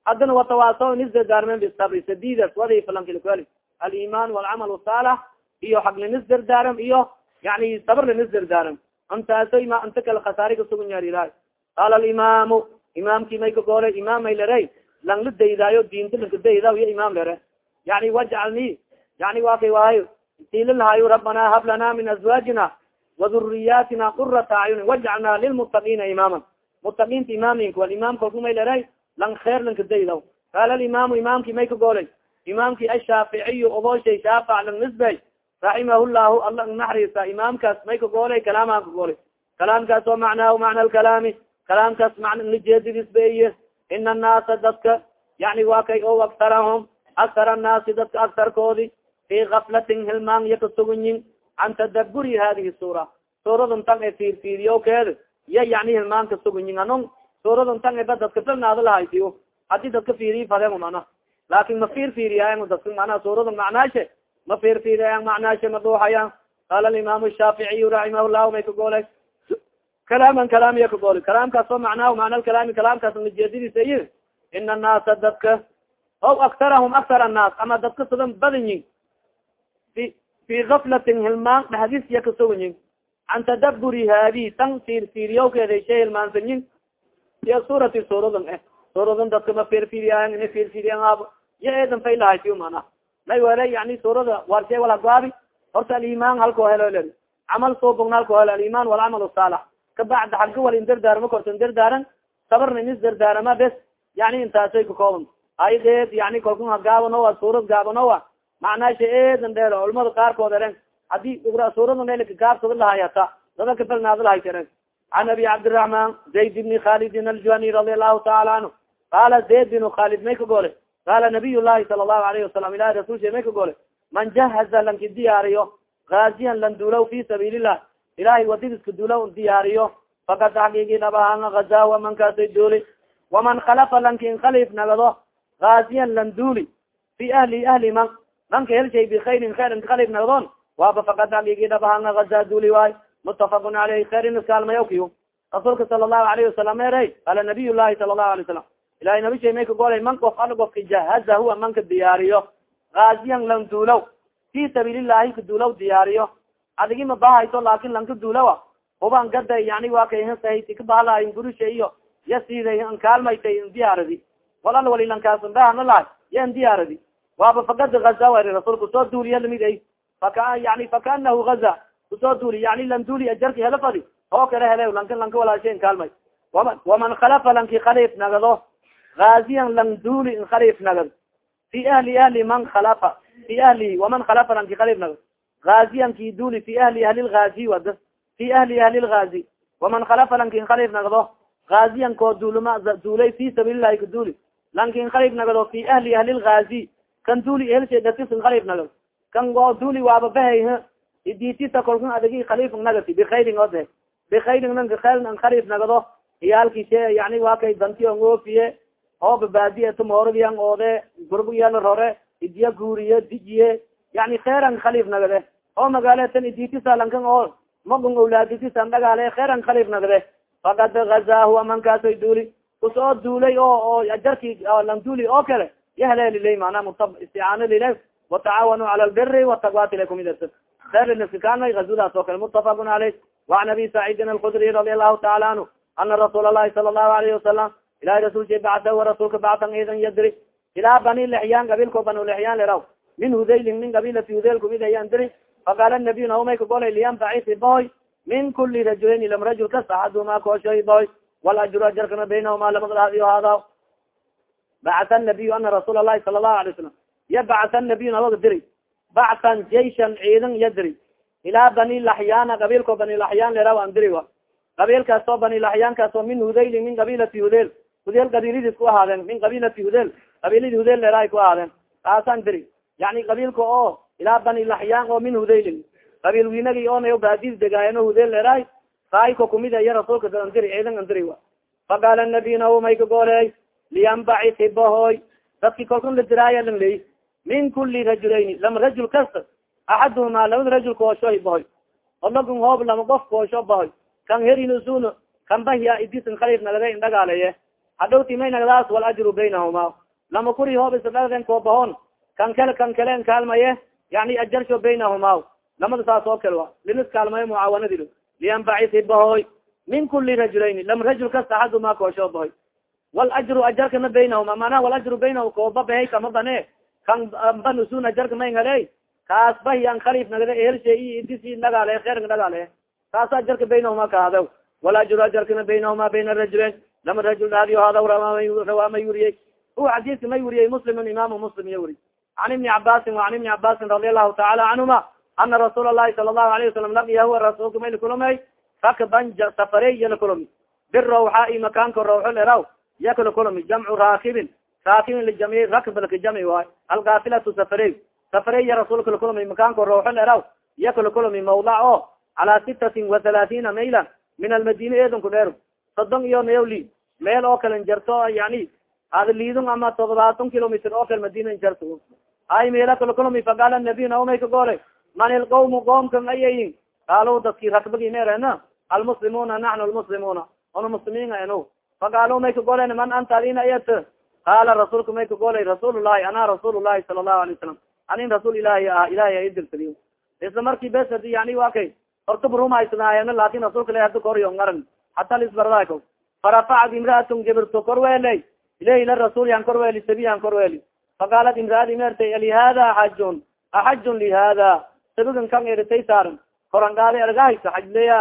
haddana watawaaso in isdardaarameen bisabri sadidas wadi falanki lakuheli aliman walcamal saalax iyo xaq linisdardaaram iyo yani sabr linisdardaaram intaaso inta kale khasaari kasugun yaar ilahi qaala alimaamu imaamki may ka goolay imaam may laray lang la daydaayo diinta lanka dayda iyo imaam lere yani wajcalni yani wa kay waayo. Sililhayo rabbana hab lana min azwaajina waduriyaatina qurata acyunin wajcalna lilmutaqiina imaama mutaqiinta imaamink wal imaam kalku may lere lang kheer lanka daydaw qaala alimaamu imaamki may ka goolay imaamki ashaaficiy obooshay shaafac lang nisbey raximah llahu alla naxriisa imaamkaas may ka goolay kalaamaan ka goolay kalaamkaas oo macnaahu macna alkalaami kalaamkaas beiye ina annaasa dadka yani waa kay o aktarahum aktar annaasi dadka aktarkoodi fi gaflatin hilmaan iya kasugunyin can tadaburi hadihi suura suuradun tan e fiirfiiriyowkeeda iya yani hilmaan kasugunyin anun suuradun tan eba dadka filnaado lahaysiyo haddii dadka fiiriyi fadeen mana. Laakin ma fiir fiiriyayan dadka manaa suuradun macnaashe. Ma fiir fiiriyayan macnaashe ma dhuuxayan qaala alimaamu shaaficiyu raximah llahu may ka goolay. Kalaaman kalaamiya ka gooli kalaamkaas oo macnaahu macna alkalaami kalaamkaas najeedadiisa iyo ina annaasa dadka o aktarahum aktar annaas ama dadka sugan badanyin fi fi gaflatin hilmaan dhexdisya kasuganyin can tadaburi haadi tan fiir fiiriyawkeeda shay hilmaansanyin iyo suurati suuradan eh suuradan dadka ma fiirfiiriyayan ina fiirfiiriyan aabo iyo eedan fay lahaysiyo mana. May wele yani suurada war shay wala gaabi horta aliman halkoo helo len. Camal soobogna halkoo helo aliman walcamal saalax kabacda xagga wal indardaarma korta indardaaran sabarna in isdardaarama bes yani intaasay kakooban aydeed yani kalkun hagaabanoa suurad gaabanoa macnaasha eedan dheer culamada qaarkood eren haddii suurada dheelka gaabsada lahay hata dada kafalnaada lahay eren can abi cabdiraحman zayd bni khalidin aljuani radi allahu taala anhu qaala zayd binu khalid may ka gole qaala nabiy llahi sala allahu alayhi wasalam ilahi rasulsha may ka gole man jahaza lanki diyaariyo gaaziyan lan duulaw fi sabiil illah ilahay wadadiska duulaw diyaariyo fakad xaqiigi dhabahaan gazaawa mankaasay duuli waman khalafa lankin khalif nagado gaaziyan lan duuli fi ahli ahli man manka helshay bikayrin khayrin khalif nagdoon waaba fakad xaqiigi dhabahaan gazaa duuli waay mutafaqun aleyh khayrin iskaalmayaw kiyo rasuulka sala allahu alayhi wasalam ere qala nabiy llahi sala allahu alay salam ilahay nabi shay may ka golay man of ala ofka jahaza huwa manka diyaariyo? Gaaziyan lan duulaw fi sabiilillahi ka duulaw diyaariyo? Adigi ma bahayso laakin lanka duulawa? Huban gada yani waa kahsahaysi kabahalayin gurisha iyo ya siiday an kaalmaytay n diyaaradi. Walal wali lankaasan bahana lahay ya n diyaaradi. Waaba fakada gaza wari rasuulka soo duuliya la mid ay faka yani fakaanahu gaza ku soo duuli yani lan duuli ajarki hela fadi oo kale hele lanka lanka walaashe kaalmay. Wama waman khalafa lanki khaliif nagado gaaziyan lan duuli in khaliif nagad. Fi ahli ahli man khalafa. Fi ahlihi waman khalafa lanki khaliif nagad. Gaaziyan ki duuli fi ahli ahli lgaazi wada fi ahli ahli lgaazi waman khalafa lankin khaliif nagdo gaaziyan koo duulma duulay fi sabiililahi ka duuli. Lankin khaliif nagdo fi ahli ahli lgaazi kan duuli ehelshay dakisin khaliif nagad. Kan oo duuli waaba bahay iditisa kolkun adagi khaliif nagati bikayrin ode. Bikayrin nanka khayr an khaliif nagdo iyaalki she yani waa kay danti on oofiye oo babaadiye tumooradiyan oode gurbiyal rore idiya guuriye dijiye yani khayran khaliif nagade. Oo magaaletan iditisa lankan oo magun awlaaditisan dhagaale khayran khaliif nagde fakad gazaahu amankaasay duuli ku soo duulay o oo ajarki lan duuli oo kale yahleelilay mana muta isticaano lile watacaawanuu cala lbiri wataqwatila kumid azudaas oo kale mutafaqun aleyh waan abi saciidin alkudri radi allahu taala anhu ana rasuul alahi sala allahu alayhi wasalam ilahi rasulka bacdahu rasuulka bactan idan yadri ilaa bani lexyaan gabilko banu lexyaan leraw min hudaylin min gabilati hudayl kumid ayan diri faqaala nabiy naumay kagolay liyanbacisi boy min kuli rajulayn lam rajul kasta axaduma kooshoy boy walajru ajarkana baynahuma lamadlaadiyo hada bacata nabiyu ana rasuul alahi sala allahu alay wasalam ya bacata nabiy nabaga diri bactan jaishan ciidan yadri. Ilaa bani laxyaana qabiilko bani laxyaan leraw an diri wa qabiilkaas oo bani laxyaankaas min hudayli min qabilati hudayl. Hudayl qabiiladiis ku ahaadeen min qabilati hudayl. Qabiiladii hudayl leeraay ku ahaadeen. Taasaan diri. Yani qabiilka oo ilaa bani laxyaan oo min hudaylin qabiil winagi oona baadis degaayeno hudayl leeraay saayko kumid iyo rasuulka an diri ciidan an diri wa faqaala nabiy naumay ka gooley liyanbacit hibahoy dadki kolkun la diraaya lang ley min kuli rajulayn lama rajul kasta axaduhuma labada rajul koosho hibahoy olagun hoob lama qof koosho bahoy kan herinsun kan bahya idisan khaliif nagada indhagaalaye hadhowti may nagdaas wal ajru baynahuma. Lama kuri hoob isdhagden koobahon kan kale kan kalen kaalmaye yani ajarsho baynahuma. Lamada saas oo kale wa linis kaalmaye mucaawanadil liyanbacit hibahoy min kuli rajulayn lama rajul kasta axaduma koosho bahoy walajru ajarkana baynahuma manaa walajru baynahum kooba bahay kama bane kan banusun ajarka may ngale kaas bahi an khaliif nagda eelshe i idisi nagaale kheerka nagaale kaasa ajarka baynahuma kaada walajru ajarkana baynahuma bayna rajulain lama rajul dhaadiyo hada rawaa ma yuriyey hu xadiiska may weriyey muslimun imaamu muslim iya weri can ibni cabaasin wa can ibni cabaasin radi allahu taala canhuma ana rasuul alahi sala allahu alayh wasalam laqiya huwa rasuulka may lakulumay rakban safarey iya lakulumi birawxaai makaanka rawxo leraw iya kalakulumi jamcu raakibin raakibin lijami rakb lakajami waay algafilatu safarey safarey iya rasuulka lakulumi makaanka rawxo leraw iya kalakulumi mawlac o calaa sitatin wa halaaثiina maylan min almadina eedonku dheer sodon iyo neoli meel oo kale jarto yani ada lidon ama todobaatan kilomitr oo kale madina jarto ay meela kalakulumi faqaala nabiy naomay ka goole man ilqawmu qoomkan ayayin qaalo dadki rakbagi meerena almuslimuna naxnu lmuslimuna ona muslimiin eno faqaalo may ka golen man anta adina ayat qaala rasuulka may ka golay rasuulullahi ana rasuul llahi sala allahu alay wasalam anin rasuul ilahi ah ilahi aidirsadiy isla marki bes yani wa kay horta burumahaysadaayan laakin rasuulka ilahi hada koryo ngaran hata lisbardaako farafacad imraatun gibirto korweeley ilayhi la rasuul yan korweeli sabiyan korweeli faqaalat imraadi mertay lihada xajun axajun lihada sabigan kan eritay saaran korangaada ergahaysa xajleya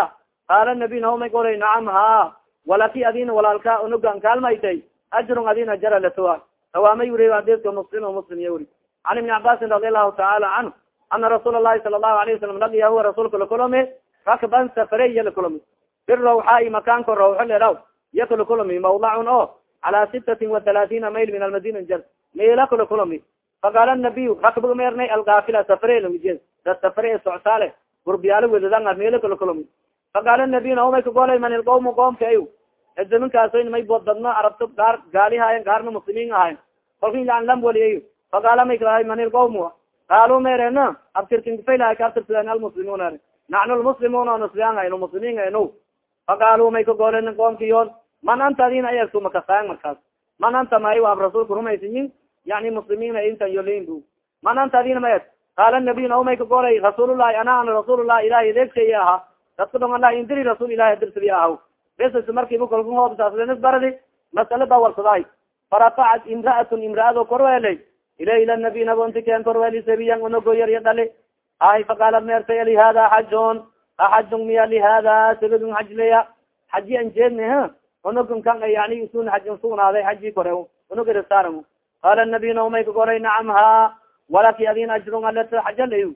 qaala nabi naomay golay nacam ha walaki adina walaalka unugan kaalmaytay ajrun adina jara latoa awaama yuri adeska muslim muslim ya wuri can ibni cabaasin radi allahu taala canhu ana rasuul alahi sala allahu alayh wasalam lagiya huwa rasuulka lakulumi rakban safare iya lakulumi birawxaai makaanka rawxo leraw iya kalakulumi mawlacun o calaa sitatin wa halaaثiina mayl min almadina jar meela kalakulumi faqaala nabiy rakbga meernay algaafila safare lawije da safare socsaale gurbiyaalo wedadanga meela kalakulumi faqaala nabiy naomay kagolay man ilqawmu qoomka ay zaminkaasn may bodadno arabto gaar gaalihayen gaarna muslimiin ahayen kolka yan lam waliy faqaala may kalahay man ilqawmu qaalu merena abtirkinkafaylaha ka abtirsadeen almuslimuun er naxnu lmuslimuuna nuslian ayno muslimiin ayno faqaalu may kagolen qoomkiyoon man anta adin ayagtu makasaayan markaas man anta may waab rasuulka rumaysiyin yani muslimiin intan yolinbu man anta adina mayed qaala nabiy nao may kagolay rasuulullahi ana ana rasuulullahi ilahi adeegshay aha dadka dhong ala indiri rasuul ilahi adirsadi ahaw bes markiiba kolka hoobsaaslenis baradi masale ba warsadaay farafacad imraatun imraado korweeley. Ila ila nabi nabonti ken korweeli sabiyan unago yar ya dhali. Ay faqaalat meertay lihada xajon axajun miya lihada sabadun xajleya. Xaji an jeedne ha? Unagon kan yani sun xajin sugnaaday xaji kore unagarasaaram qaala nabiy naomay kagoray nacam ha? Walaki adin ajrun alata xajalayu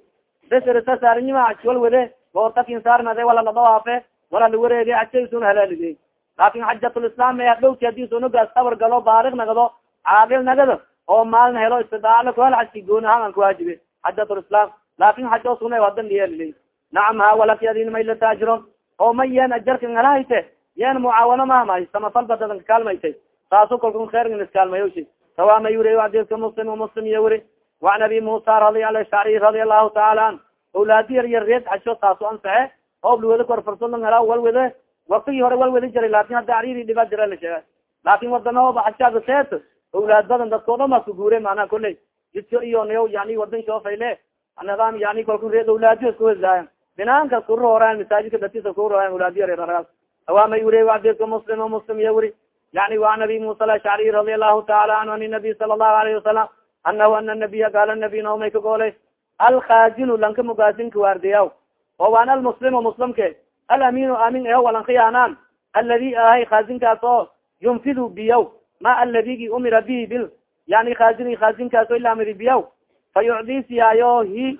besrta saarnima ajwal wede goortakin saarnade wala ladawaafe wala lawareege xajay sun halaalige laakin xajatulislam e dhowti haddii sunugaas sabar galo baalig nagdo caaqil nagado oo maalin helo istidaac kuhal xajki gooni ahaan an kuwaajibe xajatulislam laakin xaj oo suna wadan liyelili nacam ha walaki adin maylata ajron oo ma yeen ajarkan halahayte yeen mucaawano mahmay samafal badadan kakaalmaytay taasu kalkun kheergan iskaalmayoshi sawa ma yuri adiska muslim muslim iyo wuri. Waan abi musa radi alshacri radi allahu taala an. Awlaadi yar yar reed xasho taasu ansaxe oob lawada kor farsolan hela wal wede waktigi hore wal wadi jiray laakin hadda ariri dhiba jira la sheega laakin wadanahooba xashaada seet awlaad badan dadkao dhan baa kuguure macnaha kuley jidko iyo niyo yani wadan shoofayle nidaam yani kalku reed awlaadiyo isku weslaayan binaankas kuru horayan masaajidka datisa kurorayan awlaadi yar ragaas awaamay wuri adiska muslim muslim iyo wuri yani waan abi musa alashcari radi allahu taala anhu an nabiy sala allahu alayhi wasalam anahu ana nabiya qaala nabiy naomay ka goolay alkhazinu lanka mugaasinka waardiyaw o waan almuslimu muslimke. Alaminu amin eho walan khiyaanaan aladi ahay khazinkaas oo yunfidu biyaw. Ma aladigi umira bihi bil. Yani khazin khazinkaas o ilamiri biyaw. Fa yucdi siyaayo hi.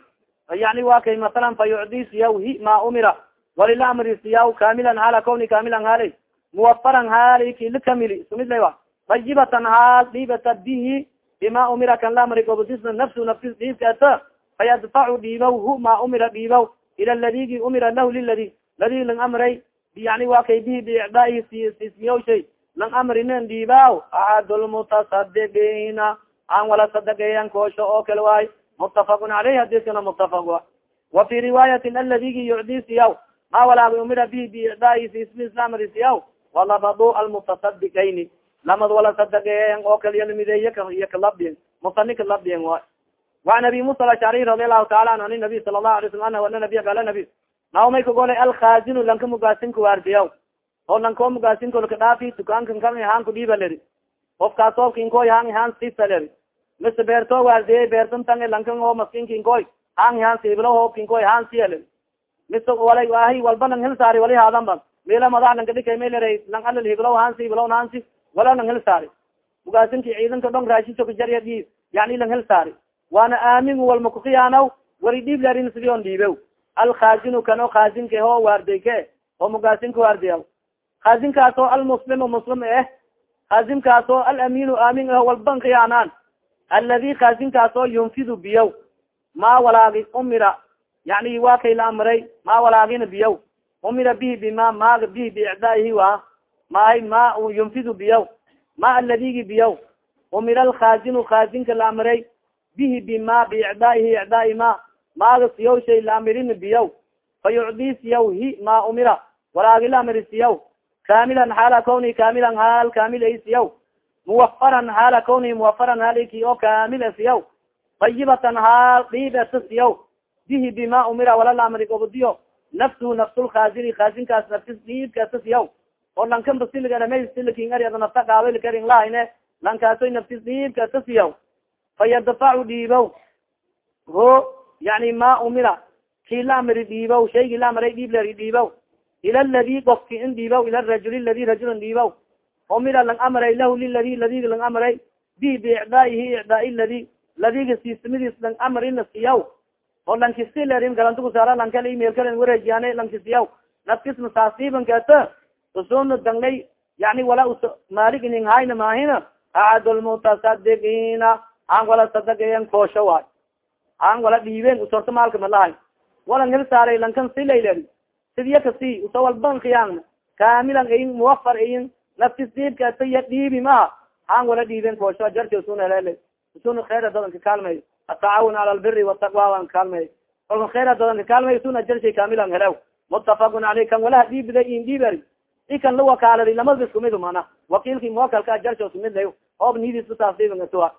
Yani wa kay masalan fa yucdi siyaw hi ma umira. Walila amri siyaw kamilan hala kawni kamilan hali muwafaran hali kili kamili sumid laywa. Dayibatan haal dhibata bihi bima umira kan la amri gobodisna nafsu naftis dhiibkaasa. Fayadfacu dhiibaw hu umira dhiibaw ila ladigi umira lahu liladi ladi lang amray yani wa kay bihi sismiyaw shay lang amrinen dhiibaaw axadulmutasadiqiina aan wala sadaqeeyan koosho oo kale waay mutafaqun caleyh hadiskana mutafaq wa wa fi riwaayatin aladigi yucdi siyaw ma walaaga umira bihi sismi islamri siyaw walabadu almutasadiqayni lamad wala sadaqeeyan oo kale yalmideeyo iyo kalabien musanika labien waay وan abi musa alashcari radi alahu taala anhu an nabiy sala lahu slam anhu ana nabiya qaala nabi. Naomay kagolay alkhazinu lanka mugaasinka waardiyaw oo lankoo mugaasinkolka dhaafi dukaankan kan haan kudhiiba leri qofkaas oo kinkoy hang han sisaler mise beerto waardiye beertantan lankan oo maskin kinkoy hang han siblo ho kinkoy han siyaler mise wala ahi walba lang hil saari wali haadan ba mila madax lang kadhika melera lang alal hiblo han siblo hansi wala lang hil saari mugaasinki ciidanka dhong raashinka kujarya dhiib yani lang hil saari waana aamin walma kukiyaanaw wali dhiib larin sidion dhiibew alkhazinu kano khazinka ho waardeyke oo mugaasinka waardiya khazinkaas oo almuslimu muslim eh khazinkaas oo alaminu aamin ah walban khiyaanaan aladi khazinkaas oo yunfidu biyow ma walaagi umira yani waa kay la amray ma walaagina biyow umira bihi bima maaga bihi biicdaa'ihi wa mahay ma yunfidu biyow ma aladigi biyow umira alkhazinu khazinka la amray bihi bima biicdaa'ihi icdaai ma. Maaga siyaw shay la amirin biyow fa yucdii siyaw hi ma umira. Walaagi la amri siyaw kamilan xaala kawni kamilan haal kamil ay siyaw muwafaran xaala kawni muwafaran haliki oo kamil siyaw ayibatan haal dhiib esa siyaw bihi bima umira wala laamri gobodiyo nafsuhu nafsulkhazini khazinkaas naftis dhiibka esa siyaw oo lankan basiligaamsilkingariyada nafta qaawilkarin lahayne lankaasoy naftis dhiibka esa siyaw fa yadfacu dhiibow ho yani ma umira kii la amri dhiibow shaygii la amray dhiibler dhiibow ila ladi gofki in dhiibow ila rajuli ladi rajulin dhiibow umira lang amray lahu liladi ladiga lang amray bi biicdaaihi icdaai ladi ladiga siismadiis lang amrina siyaw oo lankisilerin galantukusaara lankal imailkalen wareejiyane lankisiyaw nafkisma saasiibankata usuna danglay yani wala us maalig inin hayna maahina acad aan wala sadagayan koosho waay aan wala dhiibeen usorta maalka malahay walan hel saaray lankan silaylen sidiya kasi usa walban khiyaan. Kaamilan ayin muwafar ayin naftis dhiibka ataya dhiibi maha aan wala dhiiben koosho jarti usun helele. Usun khayra dadan ka kaalmay. Atacaawun cala albiri wataqwa waan kaalmay. Kolka khayra dadan ka kaalmay usun ajarshay kaamilan helew mutafaqun caley kan walaha dhiibida in dhiibari ikan la wakaaladi lamada isku mid mana. Wakiilki muwakalka ajarsha isku mid lay oob nidis taasdiibangatoa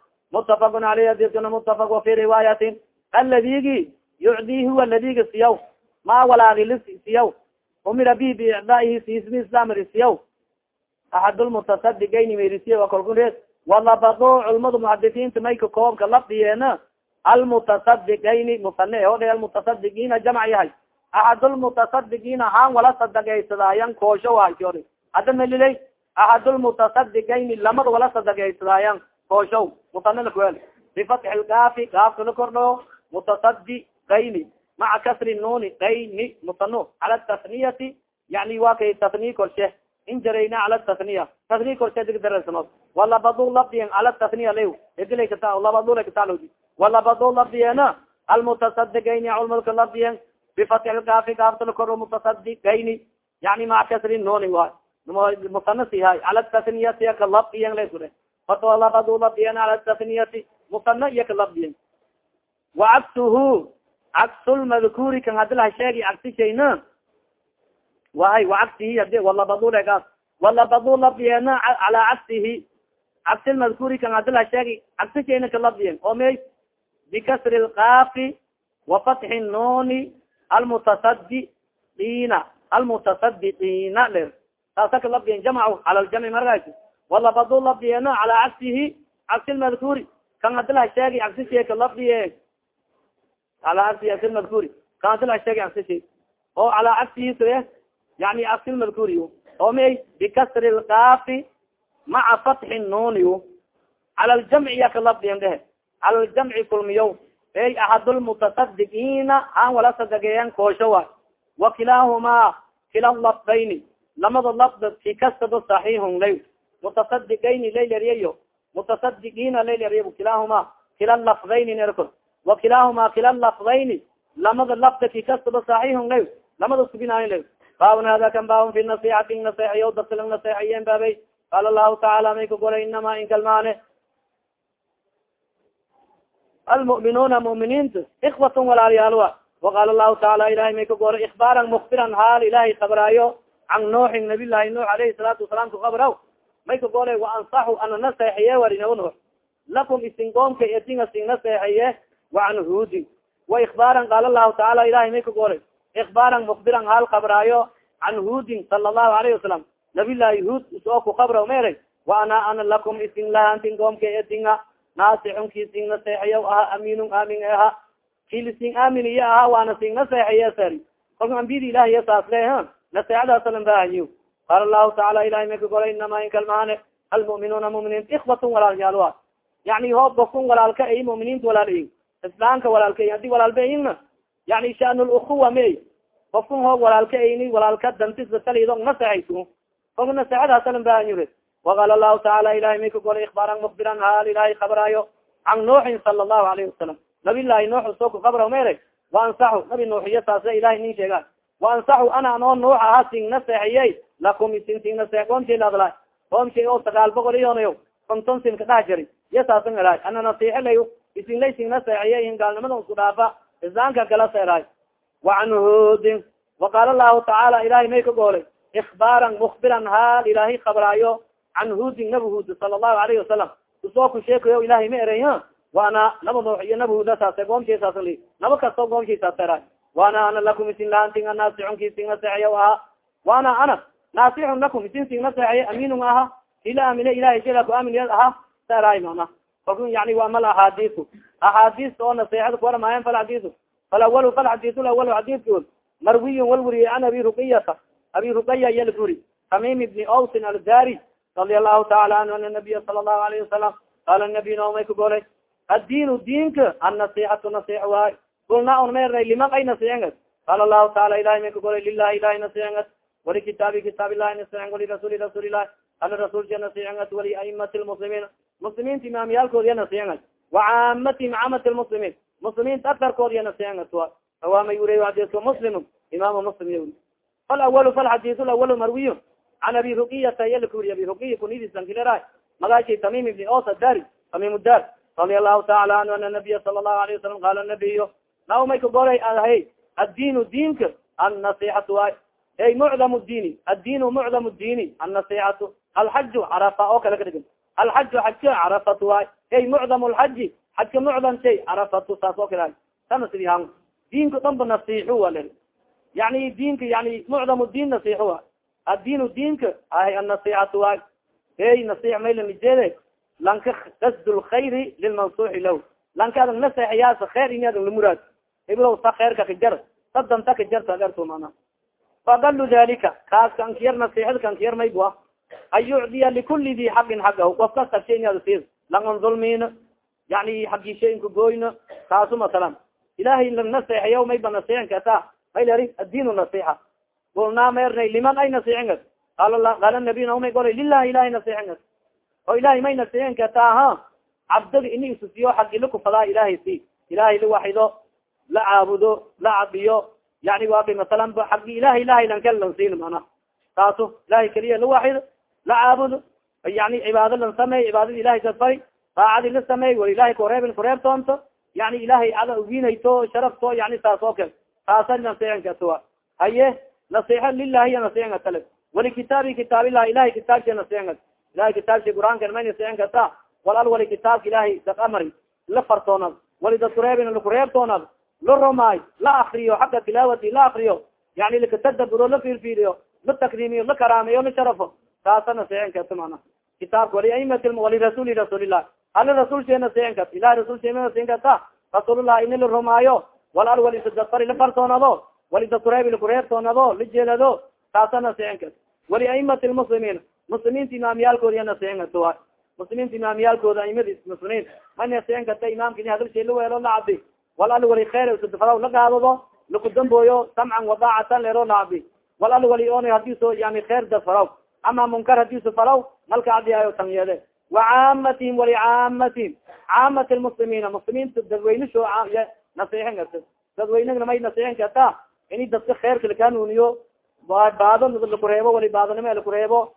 caleyh adikana mutafaq wa fi riwaayatin aladigi yucdii huwa ladiga siyaw. Ma walaagili siyaw. Umira bi biicdaa'ihi siismi islamri siyaw. Axad lmutasadigayni merisiya wa kolku reed walabado culmadu muxadisiinta mayka koobka labdiyeena almutasadigayni musane o dhe almutasadigiina jamc yahay axad lmutasadigiina haan wala sadagaysadaayan koosho waayori hadda melilay axad lmutasadigayni lamada wala sadagaysadaayan kooshow musanalakuel bifatxi lgaafi gaafka la kordhoo mutasadigayni maca kasri nuni gayni musano cala tasniyati yani wa kay tasniya korshe. In jarayna cala tasniya. Tasniya korshe digdaresanood walabadu labdiyen cala tasniya la edilay kata labadula katalodi walabadu labdiyena almutasadigayni culmadka labdiyen bifatxi lgaafi gaafta la kordho mutasadigayni yani maca kasri nuni waay musanasihay cala tasniyati ka labdiyen laysure fatalabadu labdiyen cala tasniyati musana iyo ka labdiyen wacagsuhu cagsulmadkuuri kan hadi laha sheegi cagsishayna wahay wacagsihi hadi walabadulekaas walabadu labdiyeena calaa cagsihi cagsilmadkuuri kan hadi laha sheegi cagsishayna ka labdiyen o may bikasri lkaafi wafatxi nuni almutasadiina almutasadiqiina ler taasa ka labdiyen jamcu cala ljamci margas walabadu labdiyeena calaa cagsihi cagsilmadkuuri kan hadi laha sheegi cagsishay ka labdiye ala asi asil madkuri kan asil asheg aksishi oo calaa cagsihiis yani asil madkuri oo may bikasri lkaafi maca fatxi nuni cala ljamci iya kalabdiyan dhehe cala ljamci kulmiyo ey axad lmutasadigiina han wala sadageeyan koosho wa wa kilaahumaa kila lafdayni lamada lafd ki kastado saxiixun lay mutasadigayni laylariyayo mutasadigiina laylariya kilaahumaa kila lafdayni nerkor wakilahuma kila lafdayni lamada lafda ki kastaba saxiixun la lamada subinayn la baabun hada kan baabun fi nasixati naseexayo darsilang naseexayen baabay qaala lahu tacaala may ka golay inama inkalmaane almu'minuuna mu'miniinta ikwatun walaalyaalwa waqaala lahu taala ilahay may ka golay ikbaaran mukbiran haal ilahay kabraayo can nuuxin nabiy llahi nuux alayhi salaatu wasalaam ka kabraw may wa ansaxu ana naseexeye warinawnuh lakum isingoomka edinga sing naseexeye wacan hudin wa ikbaaran qaala lahu taala ilahay may kagole ikbaaran mukbiran hal kabraayo can hudin sala allahu alayhi wasalam nabilahi hud isoo ku kabra meeray wa ana ana lakum ising lahantin goomka edinga naasixun kising naseexeya aha aminun amin aha. Kilising amin iyo aha waana sing naseexeye sari kolka ambiyada ilahiy saas le naseexadaasalabahanyo qaala lahu tacaala ilahay may ka golay inama inkalmaane almu'minuuna muminiinta ikhwatun walaalyaalwa yani hoob gofkun walaalka ay muminiinta walaal ayin islaamka walaalka haddii walaalba ayinna yani shan lukuwa may gofkun hoob walaalka ayni walaalka dantisa talido naseexaysu kolka naseexadaasalan baahanyo waqaala lahu tacaala ilahay may ka golay ikbaaran mukbiran haal ilahay kabraayo can nuuxin sala allahu alayhi wasalam nabi llahi nuux soo ku kabra mere waansaxu nabi nuuxiyo saasa ilahay nin sheegaan waansaxu ana anoo nuux aha sing naseexiyey lakum isin sing naseex qoomshay ladla qoomshay oo sagaal boqol iyonayo konton sin kadhax jari iyo saasan eraay ana nasiixo lay isin lay sing naseexiyey in gaalnimada isku dhaafa islaamka kala seeraay wacan hudin waqaala lahu tacaala ilahay may ka goolay ikbaaran mukbiran haal ilahay kabraayo can hudin nabi hud sala allahu alayhi wasalam u soo ku sheekayo ilahay ma eray waana naba nuux iyo naba huda saase goomshay saasa li naba kasto goomshay saas waana ana lakum isin laantin naasixun ki sing naseexeya aha waana ana naasixun lakum isin sing naseexeya aminun aha ila amine ilahay shela ku amin aha sa eraay mana kalku yani waa mal axaadisu axaadiista oo naseexada kuwaramaayan fal xadisu falawal falxadisu lawal xadiidka marwiyun walwuriye an abi ruqiyata abi ruqaya yalguri tamim ibni ausin aldari radia allahu taala anhu ana nabiya sala allahu alayhi wasalam qala nabiy naomay ka golay addiinu diinka annasixatu nasix waay kulna un maernay liman ay nasiengas qala lahu taala ilahi may ka golay lilahi ilahi nasiengas wali kitaabi kitaab ilahi nasien wali rasuli rasuul ilahi ala rasulka nasiengas wali aimati lmuslimiin muslimiinta imaamyaalkood ya nasiengas wacaamati caamati lmuslimiin muslimiinta akarkood ya nasiengas wa awaamay uriy xadiska muslim imam muslim ya uri falawalu falxadis lawalu marwiy can abi ruqiyata yalkuri abi ruqiya kunidisankilera magashi tamim ibni osa dari tamim dar radia allahu taala anhu ana nabiya sala allahu alayه wasalam qala nabiyo naw may ka golay ahay addiinu diinka annasixatu waay ey mucdam diini addiinu mucdam diini annasixatu alxaju carafa oo kale ka dhigin. Alxaju xajka carafatu waay ey mucdam lxaji xajka mucdam shay carafatu saas oo kale. Sana sidi han diinka dhan ba nasixu wa le yani diinka yani mucdam diin nasixu wa addiinu diinka ahay annasixatu waay ey nasix maylanijeede lanka qasd lkayri lilmansuxi lah lanka adan naseexayaasa kheer ini adan lamuraad iblow sa kheerka kajar sa danta kajarta garto mana fadalu dalika kaas kankiyar nasixad kankiyar maybua an yucdiya likuli di xaqin xagahu qof kasta shay in ad sis langon dulmiina yani xagisha inka goyna taasu masalan ilahay lang naseexayaw mayba nasixin kata mayleri addiin nasixa ulnaa maernay liman ay nasixingas qaala nabiy naumay golay lilahi ilahay nasixingas oo ilahay may nasixin kata ha cabdaga ini isusiyo xagila kufadaa ilahay si ilahay la waxido la caabudo la cabiyo yani kay masalan ba xagi ilahay ilahay lankal lan siin mana taaso ilahay keliya la waxido la caabudo yani cibaado lan sameey cibaadada ilahay kasfari daacadi la sameey war ilahay kureebin kureebtoonto yani ilahay ada uginayto sharafto yani saas oo kale taasa nasixin kata haye nasixa lilahiya nasixin katale wali kitaabi kitaabilah ilahay kitaabsha nasixin kat ilahay kitaabsha qur'aanka may nasixin kata walal wali kitaabka ilahay dad amari la fartoonad wali dad kureebin lakureebtoonad la romaayo la akriyo xaqa tilaawati la akriyo yani lakatadaburo la fiirfiiriyo la takriimiyo la karaameyo la sharafo. Taasa nasixin kata mana. Kitaabka wali aimati wali rasuli rasuulilah ala rasulshe nasixin kat ilahay rasulshe ma nasixin kata rasuululah ini la romaayo walal wali sadafari la fartoonado wali dad kureebi lakureebtoonado la jeelado taasa nasixin kat wali aimati lmuslimiin muslimiinta imaamyaalkooda nasixin kata muslimiinta imaamyaalkooda aimadi muslimiin ma nasixin kata imaamka ini hadalshe la weelo la cabdi wal al wali khayr sadafaraw la gaadado lakudambooyo samcan wadaacatan leero la cabdi wal al wali on haddii so yani khayr dafaraw ama munkar haddii su faraw malka cadiyaayo tanyeede wacaamatihim wali caamatihim caamat lmuslimiina muslimiinta dadweynesho nasixin kata dadweynena may nasixin kata ini dadka khayrka lakaanuniyo baado lakureebo wali baadonimo lakureebo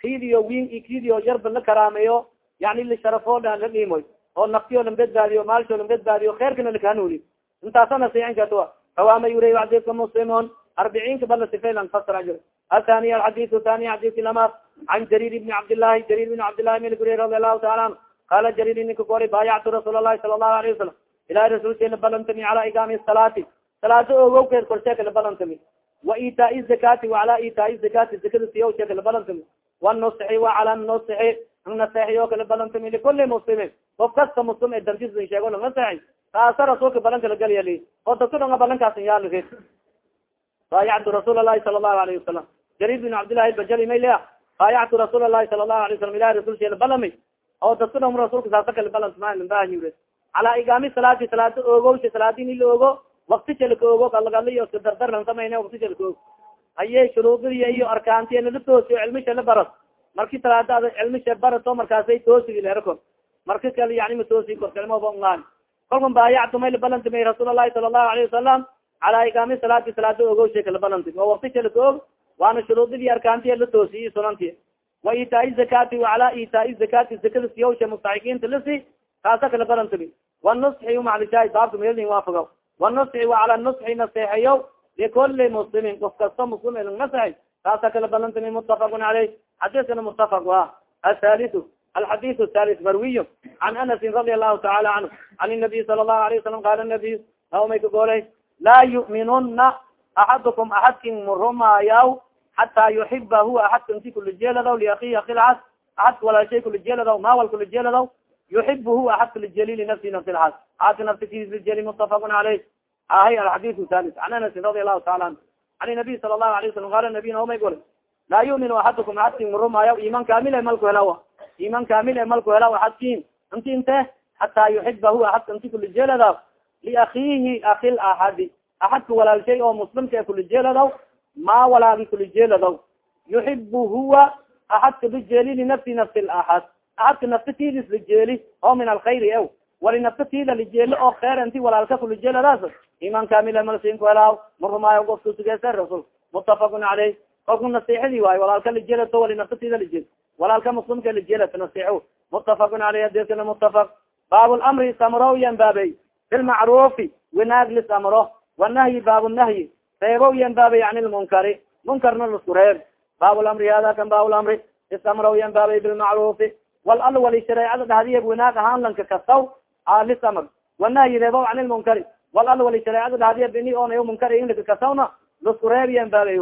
kidiyo win i kidiyo yarba la karaameyo yani lisharafo la dhiimoy oo naftiyo lan bedbaadiyo maalsho lan bedbaadiyo khayrkana lakaanuni intaasa nasixin kata hawaama yure xadidka muslimon arbiciinka bala sifay lan fasra jir athaniy alxadisu thani xadidki lamaad can jarir ibni cabdillahi jarir ibn cabdillahi milguri radi allahu taala anhu. Qala jarir ninka kori baayactu rasuul allahi sala allahu alayhi wasalam ilahi rasulkeena balantami cala igaami salaati. Salaado ogowkeed korsheeka la balantami wa itaai zakati wacala itaai zakati zakada siyaw sheeka la balantami wanusxi wa cala nusxi ang naseexiyo kala balantami likuli muslimin. Qof kasta muslim ee darjis sheego lang naseexi taasa rasuulka balan kala galyali oo dadku dhanga balankaas yaali baayactu rasuul lahi sala lahu alayhi wasalam jarir bin cabdillahi bajali maylia baayactu rasuul lahi sala lahu alay salam ilahi rasul shela balami. Oo dadku dham rasulka saasa kala balantsmabaahanyure calaa igaami salaati salaada oogowsha salaadin ila ogo wakti jalka ogo galgali iyo iska dardarlan samayne wakti jalka og aye shuruudiya iyo arkaantiya nala toosiyo cilmisha la baras marki salaada ada cilmisha barato markaasay toosigi leerako marka kale yani matoosi korkalmobongaan kolkan baayactu may labalantimay rasuul lahi sala lahu alayhi wasalam calaa igaami salaati salaada ogowsha kala balantim oo wakti jalka og waana shuruudidii arkaantiya la toosiyi sunanti wa itaai zakati wacalaa itaai zakati zakada siyawsha mustaxiqiinta lasi kaasa kala balantimi wanusxi maclishaay baabka meelin waafaga wanusxi wacala nusxi naseexeyo likuli muslimin qof kasta muslim nasex kaasa kala balantimi mutafaqun caleyh xadiiskana mutafaq wa athaliu alxadis thalis marwiy can anasin radi allahu taala canhu an nabiy sala lahu alayه wasalam qala nabiy naomay ka goolay laa yu'minuna axadukum axadkin murumaayaw xataa yuxiba huwa axadka inti kulijeeladaw liakii akilcas axadka walaashay kulijeeladaw mawal kulijeeladaw yuxib huwa axadka lijeli linafsi nafsi lxas aadka naftikis lijeli mutafaqun caleyh ahay alxadisu thalis can anasin radi allahu taala anhu an nabiy sala lahu alayه wasalam qala nabiy naomay gole laa yumin axadukum axadkin murumaayaw iman kamile malku helawa iman kamile malku helaw axadkin inti inte xataa yuxiba huwa axadka inti kulijeeladaw liakiihi akil axadi axadka walaalshay oo muslimka kulijeeladaw ma walaagi kulijeeladaw yuxibu huwa axadka lijeli linafsi nafsi laxad axadka naftatidis lijeeli oo min alkhayri ew wali naftatida lijeeli oo kheer inti walaalka kulijeeladaas iman kamila malsin ku helaaw marumaayo gofka sugeesa rasul mutafaqun caleyh kolku nasiixadii waayo walaalka lijeelato wali naftatida lijeel walaalka muslimka lijeelata nasiixo mutafaqun caleyh adeeskana mutafaq baab lamri samro yan baabey bilmacruufi winaag lis amro wanahyi baab nahyi reebo yan baabay can lmunkari munkarna lasku reeb. Baab lamri hada kan baab lamri isamro yan baabay bilmacruufi wal al wali shareecada dhahdiya winaag ahaan lanka kasaw lisamr wanahyi reebo can lmunkari wal al wali shareecada dhahdiya bini onayo munkari in laka lasku reeb yan baabay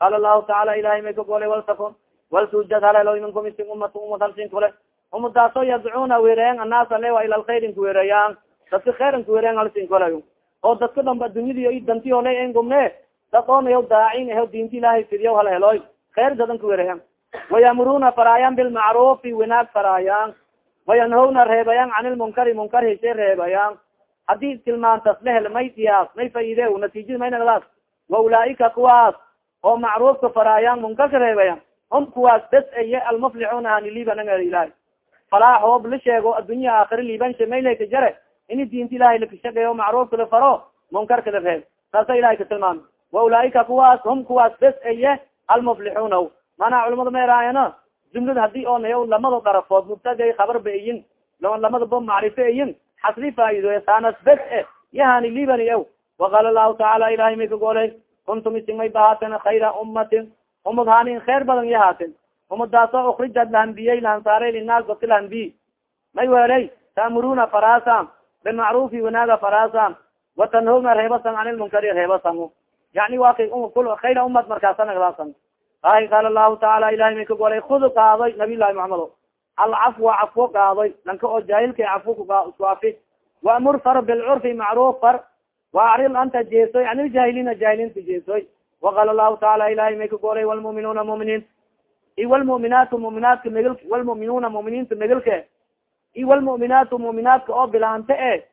wa qaala lahu tacaala ilahay may ka golay waltakun waltujad halelo minkum isin umat umad halsin kule umadaaso yadcuuna weereyan annaasa lewa ila lkhayrin kuweereyaan dadka khayran kuweereyan halsin kulayo oo dadka dhanba dunyadiyo i dantiyo le en gumne dadoonayo daacin eho diinta ilahay fidiya hala heloy khayr dadan kuweereyan wayamuruna faraayan bilmacrufi winaag faraayan wayanhawna reebayan can ilmunkari munkar heshe reebayan haddii tilmaantas la hel may diyaas may faide natiijada maynadaas wa ulaaika kuwaas oo macruufka faraayan munkarka reebayan hum kuwaas bes eye almuflixuuna hani liibananga ilahi falaax hoob la sheego addunya aakhira liibansha maylaka jare. Ini diinta ilahay lakashaqeeyo macruufka la faro munkarka la reeb saasa ilahay ka tilmaamay. Wa ulaaika kuwaas hum kuwaas bes eye almuflixuuna mana culamada maeraayana jumlada haddii oo nayo lamada darafood mubtagay khabar ba eyin lamada bo macrifo eyin xasri faa'idoy saanas bes e yahani libani ew. Waqaala lahu tacaala ilahay may ka golay kuntum ising may bahaaten khayra ummatin umad hanin khayr badan yahaaten umadaaso ukrijad lahambiyey lahansaaray linaas dadka lahambiy may welay taamuruna farasam bilmacrufi wanaaga farasam watanhowna reebasan can ilmunkari reebasan yani wa kay khayra umad markaasa nagdaasan ahi qaala lahu tacaala ilahay may ka golay kud qaadoy nabiy llahi maxamed alcafwa cafwo qaadoy lanka oo jaahilka cafwo isku afi waamur far bilcurfi macruuf far waaril anta jeesoy an iljaahiliina jaahiliinta jeesoy. Waqaala lahu tacaala ilahay may ka golay walmuminuuna muminiin i walmuminaatu muminaatka megl walmuminuuna muminiinta megelke i walmuminaatu muminaadka oo bilaante e.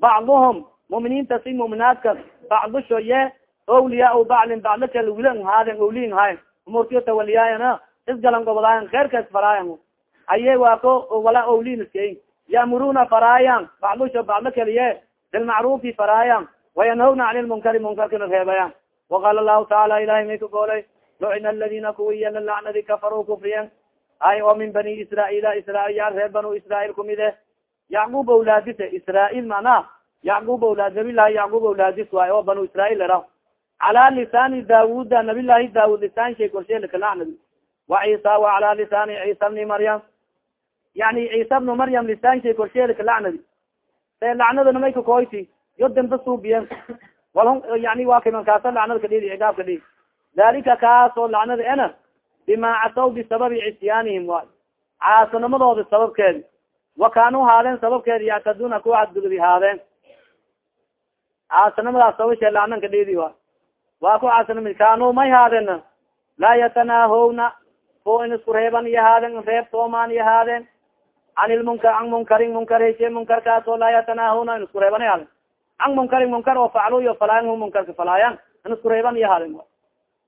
Bacduhum muminiinta si muminaadka bacdusho ye awliyaa baclin bacdo kal wilan haaden awliin hayen umurtiyo tawaliyaayana isgalan gobodaayan kheerkas faraayan aye waako wala awliin iskay. Ya'muruna faraayan bacdusho bacdo kaliye bilmacrufi faraayan wayanhawna can lmunkari munkarkana reebayan waqaala lahu tacaala ilahay may ka goolay lucina aladina kuwiyana lacnadi kafaruu kufriyen ay oo min bani israaila israail yaa reer banu israail kumide yacqub awlaadise israail macnaa yacqub awlaad nabilahi yacqub awlaadis waay oo banu israail era cala lisani daawuda nabilahi daawud lisaan shay korsheelka lacnadi wa ciisa wa cala lisani ciisa bni maryam yani ciisa bnu maryam lisaan shay korsheelka lacnadi se lacnadana may yo dembe suubiyen wal yani wa kimankaasa lacnada kadhidi cigaab kadhidi dalika kaas oo lacnada ena bima casaw bisababi cisyaanihim waay. Caasinimadooda sababkeedi wa kaanuu haadeen sababkeedi yactaduna kuwa xadgudubi haadeen. Caasinimadaas sababshe lacnanka dhidi wa waa ku caasinima kaanuu may haadeen laa yatanaahowna ko in isku reeban iyo haadeen reeb toomaan iyo haadeen. Can ilmunkar an munkarin munkar heshe munkarkaas oo laa yatanaahuna in isku reeban haadeen an munkarin munkar oo faclu iyo falaayan hu munkarka falaayan in isku reeban iyo haadeen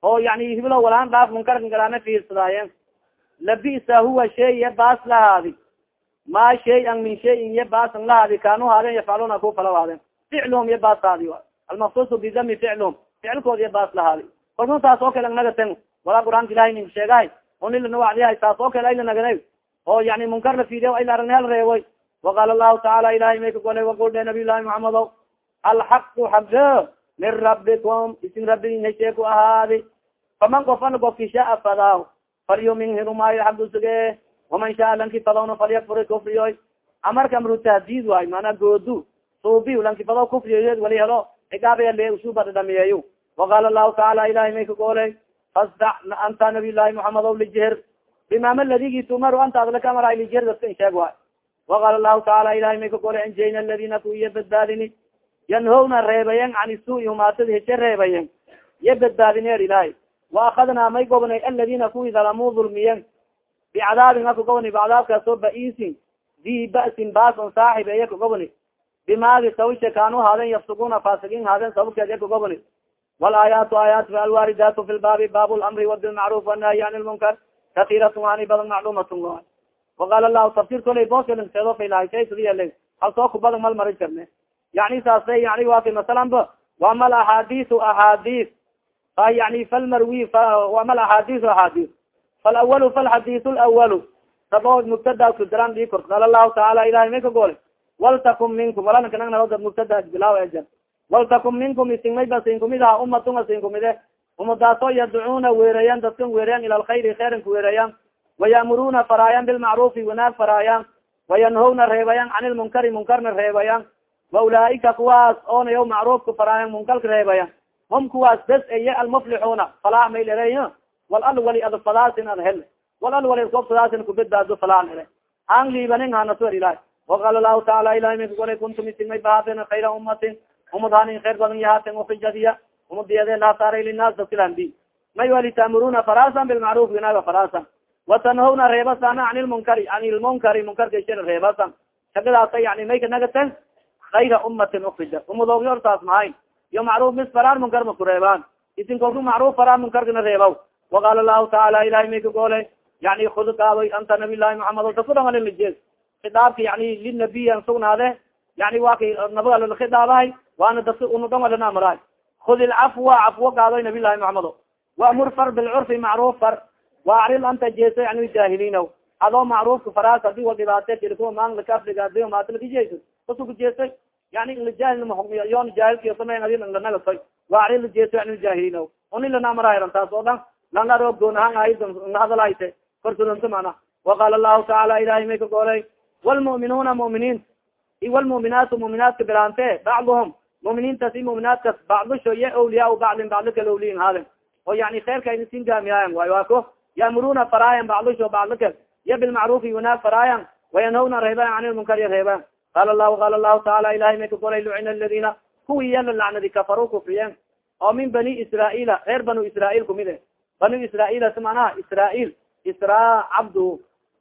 oo yani hiblo walaan dhaaf munkarka galaana fiirsadaayen labisa huwa shay iya baas lahaadi ma shay-an min shayin iya baasan lahaadi kaanu haadeen yafcaluna ku fala haadeen ficluhum iya baas lahaadi almaqsusu bidami ficluhum ficilkood iya baas lahaadi kolkun taas oo kale nagaten walaa qur'aanka ilahay nin sheegahay onilana wacdiyahay taas oo kale ayla nagana oo yani munkar la fiidiya ayla arnhel reewoy waqaala lahu tacaala ilahay may ka golay wagul dhe nabiy llahi muxamadow alxaqu xago min rabbikum isin heshee ku ahaadi faman kofana gofki shaa fadaaw falyumin hirumaayo xag usuge waman shaa lanki fadawna falyakfur kufriyoy amarka amru tahdiid waay mana goodu suubi lanki fadaw kufriyoy wali helo cigaabaya le usuba dhamiyeeyo waqaala lahu tacaala ilahay may ka golay fasdac anta nabiy llahi muxamadow lijher bimama ladigi tumaru anta adlaka amara lijher dadka in sheeg waay waqaala lahu tacaala ilahay may ka golay anjayna aladina ku iya badbaadini yanhowna reebayen can isui humaatada heshe reebayen iya badbaadineer ilahay waakadnaa may gobnay aladina kuwii dalamuu dulmiyen bicadaabin aka gobni bacdaabkaasoo baisin di ba'sin baason saaxib eya ka gobni bimaagi sawisha kaanu haaden yafsuguna faasigiin haaden sababkeed ya ka gobni walaayaatu aayaat alwaaridaatu fi lbaabi baab lamri wabilmacruf wanahyi an lmunkar katiiratun ani badan macluumatun waqaala lahu tafsir koley booskeedo failahashaysadiya hal soo ku badan mal mari karne yani saasa yani kay masalan ba wama alaxaadisu axaadis yani falmarwi wama alaxaadisu axaadis falawalu falxadisu lawalu sabo mubtada kudaran di kor qaala lahu tacaala ilahay may ka goole waltakum minkum walankanagnaoda mubtada bilaaw ejan waltakum minkum isingmayba sin kumid aha umatun asin kumide umadaasoo yadcuuna weerayan dadkan weerayan ila lkhayri khayran ku weerayan wayamuruna faraayan bilmacrufi wanaag faraayan wayanhowna reebayan can ilmunkari munkarna reebayan wa ulaaika kuwaas oonayo macruufka faraayan munkalka reebayan hum kuwaas bes eye almuflixuuna falaax may lere wal al wali ad hel. Wal al wali iskoob fadaasin kubedbaado falaan ele han liibanin hanaswer ilahi waqaala lahu taala ilahi may kagolay kuntum isigmay bahaaten khayra ummatin. Umad hanin khayr badan yahaaten ukrijadiya umadiyade laasaaray linaas dadkilambi may wali taamuruna farasan bilmacruf winaaga farasan watanhawna reebasana an ilmunkari an ilmunkari munkarka reebasan. Shagadaasa yani may kanagaten kayra ummatin ukrija umadoogi hortaas mahayn iyo macruf mis faraan munkar ma ku reebaan isin kolku macruf faraan munkarkana reebaw waqaala lahu tacaala ilahay may ka goolay yani kud kaadoy anta nabiy llahi muxamed takudangalilijeed khidaabka yani linabiy an sugnaade yani waa kay nabaga lalkhidaabahay waana dadka unudhangalana amaraay khud ilcafwa cafwo kaadoy nabiy llahi muxamedo waamur far bilcurfi macruf far waaril anta jeesa yani jahiliina adoo macrufka faraas haddii wal dhibaate tilkua maanlakaafrigaadi maatlakijeysa kasu kujeesay yani inlajaahilyon jaahilkiyo samey adi langanagasoy waaril jeesa yani jahiliina unilana amarahiran taas oo dhan langa roog goonahaan ahayd hadalhayte korsulunta mana. Waqaala lahu tacaala ilahay may ka goolay wlmu'minuuna mu'miniin i wlmu'minaatu mu'minaatka bilaante bacduhum mu'miniintas i mu'minaatkas bacdusho iyo awliyaa bacdin bacdo kala awliyin haaden oo yani khayrka ayna sin gaamiyaayan waayo waa ko faraayan bacdusho bacdo kal iyo bilmacrufi wanaag faraayan wayanhawna reebayan can ilmunkar ya qaala lahu qaala lahu tacaala ilahay may ka golay lucina aladina kuwii yala lacnadi kafaruu kufriyeen oo min bani israaila reer banu israail kumid e banu israail si manaha israail isra cabdu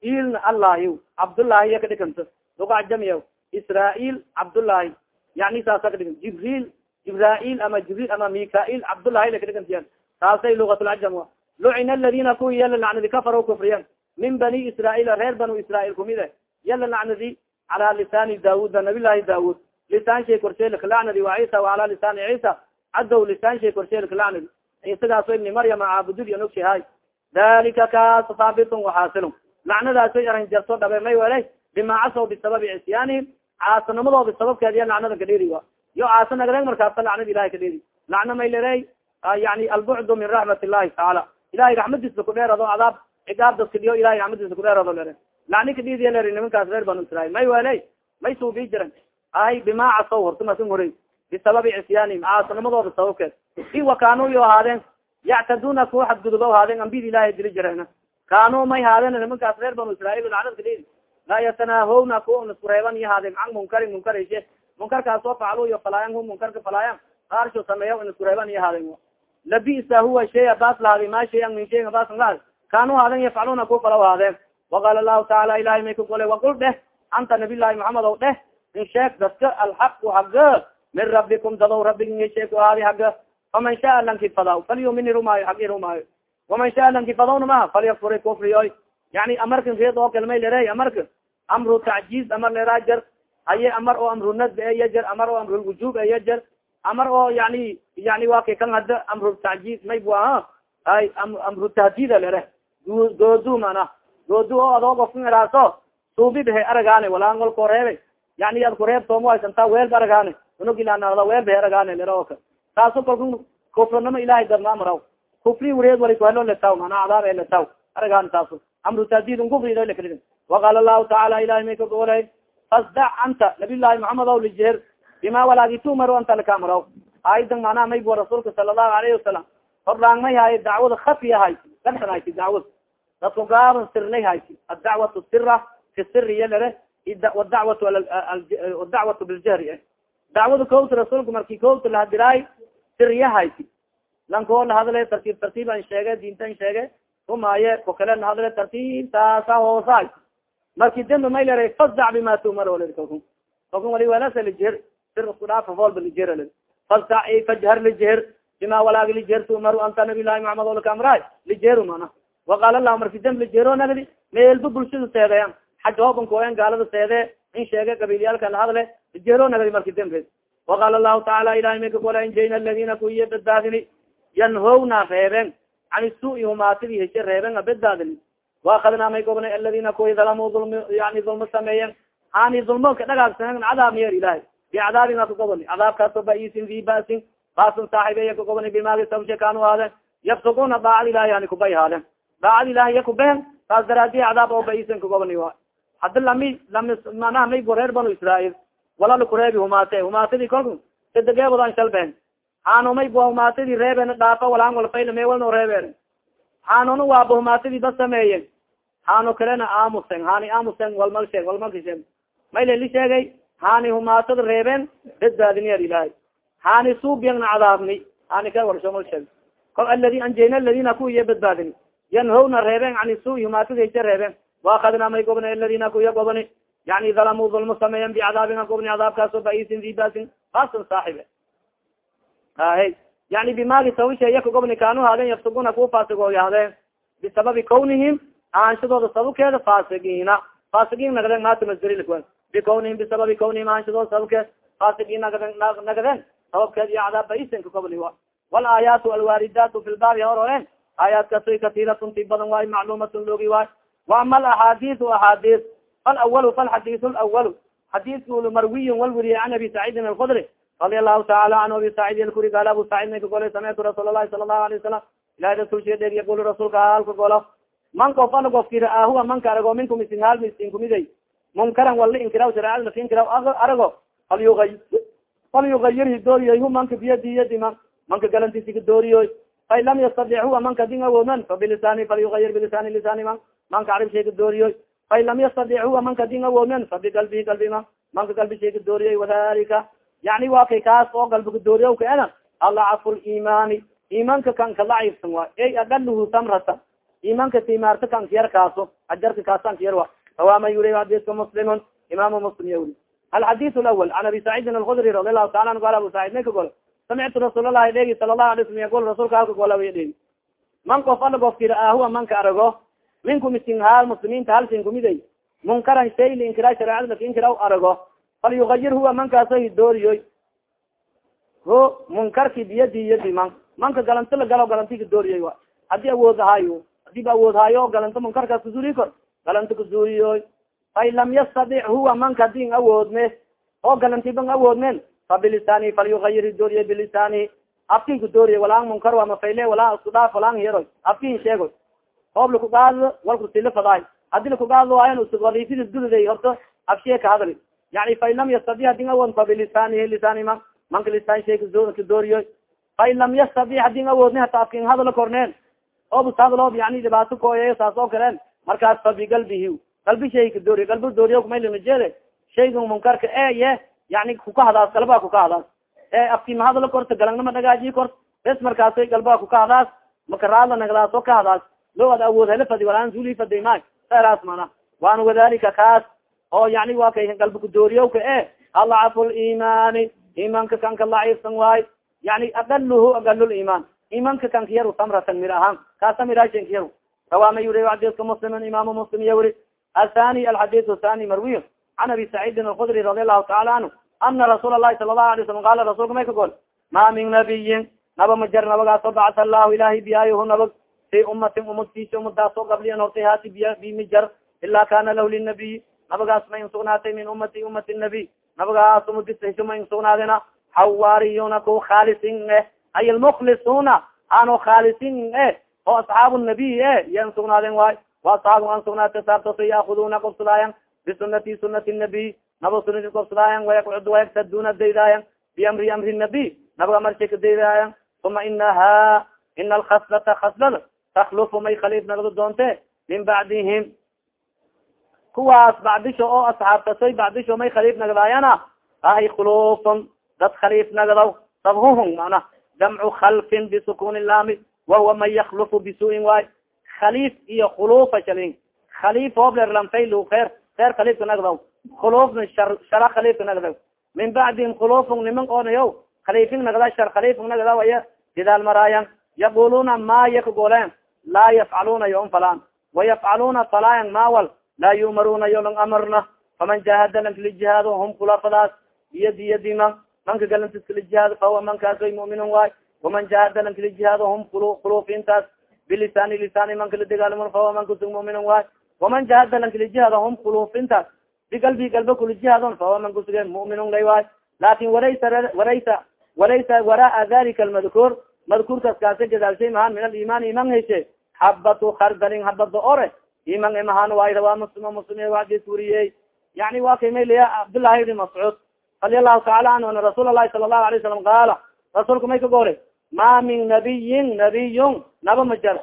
ilna allahi cabdullahi iya kadhiganta lugacjamiya israail cabdullahi yani saasa kadhigan jibril jibrail ama jibril ama mikail cabdullahi la kadhigantiyan taasay lugatulcajam lucina aladina kuwi yala lacnadi kafaro kufriyan min bani israail reer banu israail kumid e yala lacnadi cala lisani daawuda nabilahi daawud lisaan shay korsheelka lacnadi wa cisa wacala lisani cisa cadow lisaan shay korsheelka lacnadi isagaaso ibni maryama caabudud iyo nogshahay dalika kaas haabitun waxaasilun aran jarto dhabe may wele bima casaw bisababi cisyaanihim caasanimadooda sababkeed iya lacnada kadheri wa yo caasa nagareg markaasa lacnada ilahay kadheri lacna may lerey yani albucdu min raxmat illahi tacaala ilahay raxmadiisa kudheerado cadaab cigaab dadka dhiyo ilahay raxmadiisa kudheerado lere lacni leri nimankaas reer banu israil may wele may suubii jiran. Ay bima casaw horta horey bisababi cisyaanihim caasanimadooda sababkeed i wakaanu yo ahaadeen yactaduna kuwa xadguduba ahaadeen ambid ilahay dili jireen kaanuu may haadeen nimankaas reer banu israail lacnadka laa yatanaahowna kuwa isku reeban iyo haadeen can munkarin munkarishe munkarkaas oo faclu iyo falaayan hu munkarka falaayan qaarsho sameeya in isku reeban iyo haadeen labisa huwa shay baas lahaadi ma shayan min shayin baas lahaad kaanuu haaden yafcaluna ku falaw haadeen waqaala lahu tacaala ilahay may ka gole waqul dheh anta nabiy llahi maxamed ow dheh in sheeg dadka alxaqu haga min rabbikum dadow rabbigi sheeg haadi haga faman shaa lankifadaw falyumini rumaayo hagi rumaayo waman shaa lankifadawna maha falyakfuri kufriyoy yani amarkan reed oo kalmay lere amarka amru tacjiiz amar leraa jar haye amar oo amru nadb eya jar amar oo amrulwujub eya jar amar oo yani yani wa kay kan hada amrutacjiiz may bu aha ay amru tahdida lere goodu goodu oo adoo ofka iraaso suubi behe aragaane walaan ol koreebe yani ad kureeb tooma haysanta weelba aragaane. Unugilanada weel behe aragaane lere oka taaso kalku kufrinimo ilahay dadma amraw kufri wareed wali kuhelo letaw mana cadaab e letaw. Aragaane taaso amru tahdid un kufrido lakri waqaala lahu tacaala ilahay may ka goolay fasdac anta nabiy llahi maxamed ow lijeer bima walaagi tumar anta lakamaraw aayadan manaa maybu rasuulka sala allahu alayhi wasalam hordhaan may haye dacwada khafiya hayti darsan hayti dacwad dadku gaaban sirlay hayti adacwatu sira fi siri yalere dawat dacwatu biljahri eh dacwada kowta rasuulka marki kowta lahadiraay sirya hayti lankoo lahadle tartiib tartiib an sheege diinta an sheege umaaye ko kale lahadle tartiib taasa hoosa hayti marki may lera fasdac bima tumar olr kalku kalkun wali welasa lijer sir isku dhaafa foolba lijer fasdac fajhar lijer bima walaagi lijer tumaru anta nabi lahi maxamed olka amraay lijeru mana waqaala lahu marki demb lijero nagdi meelba bulshada seedeyan xaj hooban koen gaalada seede in sheege qabiilyaalka lahadle lijero nagdi marki dembe waqaala lahu tacaala ilahi may kagola injayna aladina kuiye badbaadini yanhowna reeben can sui humaatidi heshe reeben a badbaadini waakadnaa may gobnay aladina kuwi dalamuu ulmi yani dulmo sameeyen hani dulmo ka dhagaagsan cadaab niyer ilahay bicadaabin aa kagoboni cadaabkaaso baisin vi basin baasin saaxibeya kagoboni bimaagi sabshe kaanu haadeen yafsukuna daacad ilahi yani kubay haadeen daacad ilahi iya kubehen taas daraadiye cadaab oo baisin kagoboni wa. Hadi lami lami manaha may reer banu israail wala lakureebi humaate humaatadii kolku sadegeebadan shalbehen hano may bu humaatadii reeben dhaafa walaan walfayla me walno reeben hanona waaba humaatadii ba sameeyen hano kalena aamusen hani aamusen walmal sheeg walmalka sheeg mayleli sheegay hani humaatada reeben badbaadiniyar ilahay hani suubiyangna cadaabni hani ka warshomal sheeg kol aladi anjeyna aladina kuiya badbaadini yanhowna reeben ani sui humaatadaysa reeben. Waakadna may gobna aladina kuya gobani yani dalamuu dulmo sameeyen bicadaabina gobni cadaabkaaso baisin dibasin asan saaxibe ahe yani bimaagi sawishaya kagobni kaanu haadeen yafsuguna kuwa fasigooya hadeen bisababi kawnihim ahanshadooda sababkeeda fasigina fasigin nagden maatamasdarilikwen bikawnihim bisababi kawnihim ahanshadooda sababkeed fasigin nagden nagden. Sababkeed iyo cadaab baisin kagobni wa. Walaayaatu alwaaridaatu fi lbaabi hororen aayaadkasoy katiiratun ti badan waay macluumatun loogi waay waama alaxaadisu axaadis falawalu falxadisu lawalu xadiiska marwiyin walwuriye can abi saciidin alkudri radia allahu taala anhu abi sacid alkuri gaal abu sacid may kagolay samictu rasuul lahi sala allahu alay wasalam ilahi rasulsha dheeg yaqul rasuulka halka golo man kof ana gofki ra'aahuwa manka arago minkum isin haal misin kumiday munkaran wala inkiraw shareecada maka inkiraw arago falyuay falyugayir hidooriyoy hu manka biyadi yadi man manka galantisika dooriyoy fain lam yastadic huwa manka din awooman fabilisani falyugayir bilisani lisani man manka carib shayka dooriyoy fain lam yastadic huwa manka din awooman fabigalbihi galbi man manka galbi shayka dooriyoy wadalika yani wa kay kaas oo galbiga dooriya kaena alacfu limaani imaanka kan kalacifsan wa ey adaluhu samrata imaanka timaarta kan kiyar kaaso ajarka kaasan kiyar wa awama yuri xadiska muslimun imaamu muslim yawri alxadis lawal an abi saciidin alkudri radi allahu taala an gol abu sacid may ka samictu rasuul lahi dhegi sala lahu alay slam yaqul rasuulka halka gola way dhegi man kof ala gofkira ahuwa manka arago minkum isin haal muslimiinta halsin kumiday munkaran shay liinkira shareecada laka inkira arago falyugayir huwa mankaaso hidooriyoy ho munkarki biyadi yadi man manka galanto la galo galanti kadooriyoy wa haddii awood ahaayo haddii ba awood haayo galanto munkarkaas kasuuriy kor galanto kasuuriyoy fain lam yastadic huwa manka hadin awoodme oo galanti ban awoodmen fabilisani falyugayir hidooriyoy bilisani afkin kadooriyoy walaan munkar waa mafayle walaan isku dhaaf walaan heroy afkin sheegoy hoob lakugaado walkusila fadaay haddii lakugaado waayan wadiifida dududay horta afshee ka hadli yani fain lam yastadi hadin awood fabilisanihi lisani man manka lisaan shay kadooriyoy fain lam yastadi hadin awoodne hata afkin hadala korneen obustadloob yani dhibaato kooyayo saas oo kalen markaas fa bigalbihi galbi shay ka dooriy galbi dooriyo kumaylimajeede shayga munkarka e ye yani kukahadaas galbaa kukahadaas e afki mahadla korta galangnama dhagaaji kort. Bes markaasay galbaa kukahadaas makaraadla nagdaaso kahadaas lo ad awood hele fadi walaan zuli faday ma saas mana. Waan wadalika kaas. Oo yani waa kay galbi kudooriyowka e alcafu limaani imanka kanka laciifsan waay. Yani aqaluhu aqal liman imanka kanka yar samratan mir ahaan kaasa mirashanka yar rawaama yuri xadiska muslimin imaamu muslim iya wuri athani alxadis thani marwiy can abi saciidin alkudri radi allahu taala canhu ana rasuul alahi sala lahu alay slam qala rasulka may ka gol ma min nabiyin naba majar nabagaaso bacata allahu ilahi biyaayahu nabag fi umatin umadkiisa umadaasoo gabliyan hortay haati biya bimijar ila kana lahu linabiy nabagaas ma in sugnaatay min umati umati nabiy nabagaas umadisa hesho ma in sugnaadina xawaariyuna ku khaalisin eh ay lmuklisuna ano khaalisin eh oo asxaabu nabiy e yan sugnaaden waay wa asxaabu an sugnaate saabtaso bisunati sunati nabiy naba sunati kobsadaayan wayaqcud wayaktaduna daydaayan biamri amri nabiy nabaga marshay ka daydaayan uma inaha ina alkhaslata khaslada taklufu may khaliif nagdo doonte min bacdihim kuwaas bacdisho oo asxaabtasoy bacdisho may khaliif nagdaayana ay khulufun dad khaliif nagdaw sabhuhum mana jamcu khalfin bisukuni laami wahuwa man yaklufu bisuin waay khaliif iyo khulufa shalin khaliif hobler lanfaylu kheer kheer khaliifka nagdaw khulufna shar shara khaliifka nagdaw min bacdihim khulufun niman oonayo khaliifin nagda shar khaliifka nagdaw aya didaal maraayan yaquluna ma yakagoleen laa yafcaluna yon falan wayafcaluna falaayan mawal laa yumaruna yo lang amarna faman jahada lankala jihaado hum kulafadaas biyadi yadima manka galantiskala jihaado fahuwa mankaasoy muminun waay waman jahada lankala jihaado hum khulufintaas bilisani lisani mankala degaalman fahuwa mankasug muminun waay waman jahada lankala jihaado hum khulufintaas bigalbi galba kula jihaadon fahuwa mankasuge muminun lay waay laakin walaysa walaysa walaysa waraa dalika almadkuur madkuurkaas kaasa gadaalshay mahaan min aliman iman heshe habatu kardalin habada ore iman imahaan waay rawaa muslim muslim adis wuriyey yani wa kay mayliya cabdullahi ibni mascuud radi allahu taala anhu ana rasuul alahi sala allahu alay salam qaala rasuulka may ka goolay ma min nabiyin nabiyun naba majar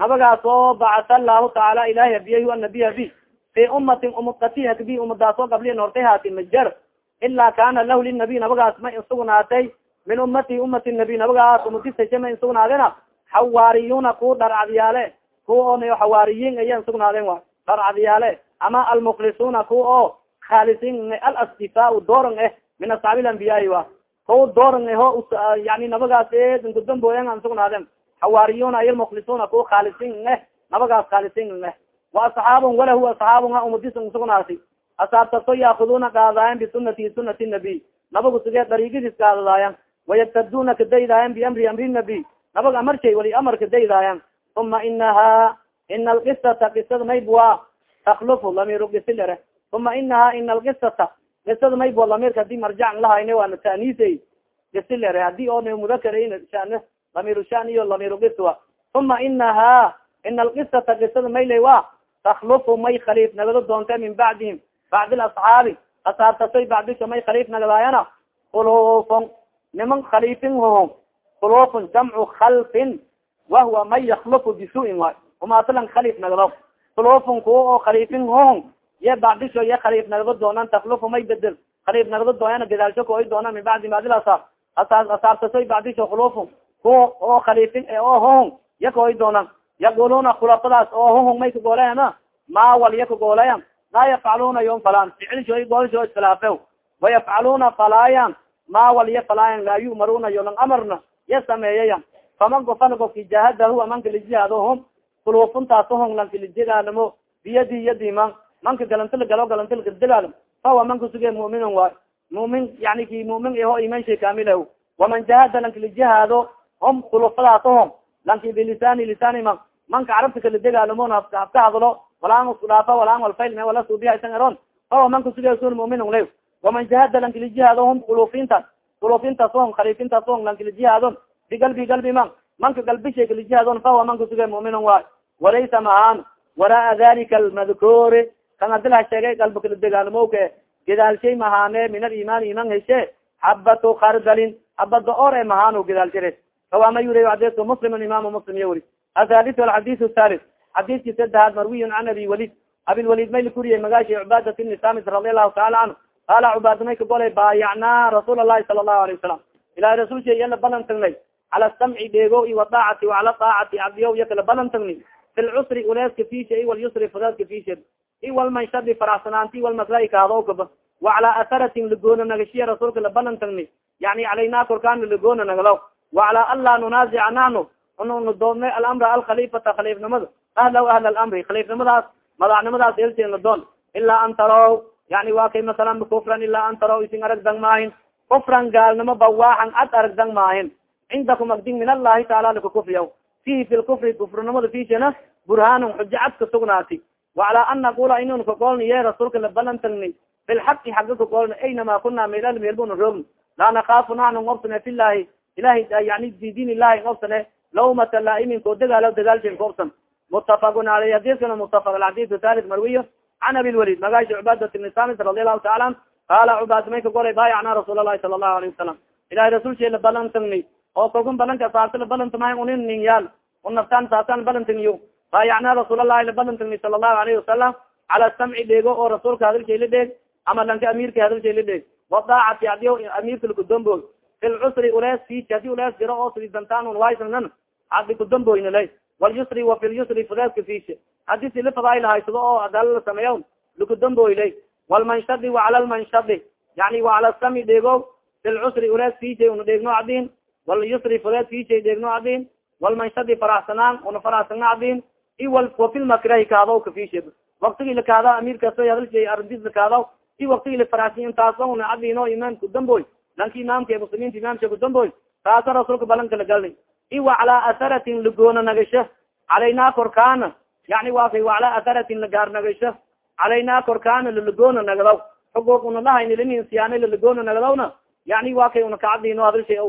nabagaas oo bacata allahu taala ilahi habiyahu anabiy habi fi umatin umukati hakbi umadaasoo gabliya noortay haati majar ila kana lahu linabiy nabagaas ma insugnaatay min umati umati nabiy nabagaas umadisashe ma insugnaadena xawaariyuna ku dharcadyaale. Ku onayo xawaariyin aya insugnaadeen wa dharcadyaale. Ama almuklisuna ku oo khalisin alastifaa dooran eh. Min asxaabi lambiyaai wa ko dooran eho yani nabagaas gudamboyan an sugnaadeen xawaariyuna ay lmuklisuna ku khalisin eh nabagaas khalisin eh wa asxaabun walahu asxaabun ha umadis sugnaasi. Asaabtaso yaakuduna qaadaayan bisunati sunati nabiy nabagu sige dariigadiis qaadadaayan? Wayaktaduna kadaydaayan biamri amri nabiy nabag amarshay wali amar kadaydaayan uma inaha ina alkisata kisada maybwa taklufu lamiru gisilere uma inaha ina alkisata kisada maybwa lamirka haddii marjacan lahayne waana tanisey gisilere haddii oo mudakar shan lamiru shan iyo lamiru giswa uma inaha ina alkisata kisada mayle wa taklufu may khaliif nagado doonte min bacdihim bacdi lasxaabi asaabtasoy bacdisha may khaliif nagadaayana khulufon niman khaliifin hohon khulufun jamcu khalfin wahuwa man yaklufu bisuin waay umaatalan khaliif nagdo khulufun kuwa oo khaliifin hohon ye bacdisho ye khaliif nagdo doonan taklufu may bedel khaliif nagdo doonana gadaalsho koy doonaan min bacdi bacdi asaab asaabtasoy bacdisho kuwa oo khaliifin oo hohon ya koy doonan yaquluna khulafadaas oo hohon may kagooleyana ma wal ya kagooleyan laa yafcaluna yon falan ficilsho goolsho iskilaafe wayafcaluna falaayan ma wal ya falaayan laa yumaruna yolan amarna. Ya sameeyayan faman gofana gofki jahadahu manka lijihaadhum kulufuntaas hon lanka lijidaalamo biyadi yadi man manka galantil galo galantil kadilaalm fawa manka suge muminun waay. Mumin yani ki mumin iho iman shay kamilah waman jahada lanka lijihaado hum kulufadaas hom lanki bilisani lisani man manka carabta kalidigaalamo hafka hadlo walaan isku dhaafa walaan walfayl me wala suubiya isan eron fawa manka suge sun muminun le waman jahada lanka lijihaado hum kulufintaas kulufintaas hom khalifintaas hom lanka lijihaadon bigalbi galbi man manka galbishay kalijihaadon fahuwa manka suge muminun waay walaysa mahaan waraa dalika almadkuuri kan adila sheegay galba kala degaalmowke gedaalshay mahaane min aliman iman heshe xabatu kardalin habada or e mahaan gedaalshire kawaama yuri adeeso muslimun imaamu muslim ya wuri. Athali alxadis thalith xadiski sadahaad marwiyun can abi walid. Abilwalid may lakuriyay magashi cubaadat bni samis radi allahu taala canhu qaala cubaada may ka golay baayacnaa rasuul alahi sala allahu alayh wasalam ilahi rasul sha iya la balan tagnay. Cala samci dheego i wadaacati wacala daacati cabdiyo iya kala balan tagni fi lcusri uleeska fisha i walyusri fudeedka fisha i walmanshadi faraxsanaanti i walmaslai kaadowkaba wacala atharatin lagoona nagashiya rasuulka la balan tagni yani calayna korkaana lagoona nagalaw wacala anlaa nunaasica nahnu ununu doodne alamra alkhalifata khaliifnimada ahlahu ahl alamri khaliifnimadaas madaxnimadaas elteena doon ilaa an taraw yani wa kay masalan kufran ilaa an taraw isin aragdang maahin kufran gaalnimo bawaaxan ad aragdang maahin cindakum agding min allahi taala laka kufriya fihi fi lkufri kufrinimada fishana burhaanun xujo cad ka sugnaati wacala an naqula inun kagoolni ye rasuulka la balan tagni fi lxaqi xaga kagoolni aynama kuna meelal meelbuna roogni laa nakaafu naxnu ngobsane fi ilahi yani fi diin illahi ngobsane lawmata laa'imin koo dagaalo dagaalshin koobsan mutafaqun aleyh hadiskana mutafaq alxadis thalith marwiyo can abi lwalid magashi cubaadat bni samis radi allahu taala an qaala cubaad may ka golay baayacna rasuul alahi sala allahu alayh wasalam ilahi rasul she la balan tagni oo kalkun balanka saarta la balantamahay unin nin yaal un naftaan saasaan balantagniyo baayacna rasuul allahi la balantagni sala allahu alayhi wasalam cala samci dheego oo rasuulka hadalshay la dheeg ama lanka amiirka hadalshay la dheeg. Wadaacati adiyo amiirka lakudamboy fi lcusri ulees fi hadi ulees jiro oo sidantaan waysanan adi kudamboyna lay. Walyusri wa fi lyusri fudeedka fisha haddii sila fadaay lahaysado oo adala la sameeya lakudamboy lay. Walmanshadi wacala lmanshadi yani wacala sami dheego fi lcusri ulees fishay una dheegno cadin walyusri fudeed fishay dheegno cadin walmanshadi faraxsanaan una faraxsana cadin i wafi lmakrahi kaadaw ka fisha waktigi lakaada amiirkaso hadalshay arindis lakaadaw i waktigi lafaraxsan intaaso una cadino imaam kudamboy lanki imaamka muslimiinta imaamsha kudamboy taasa rasuulka balanka lagalni i waclaa atharatin lagoona nagasho calayna korkaana yani wa kay waclaa atharatin lagaar nagasho calayna korkaana lalagoona nagadaw xuquuq una lahayni siyaana lalagoona nagadawna yani wa kay una kacadino hadalshay o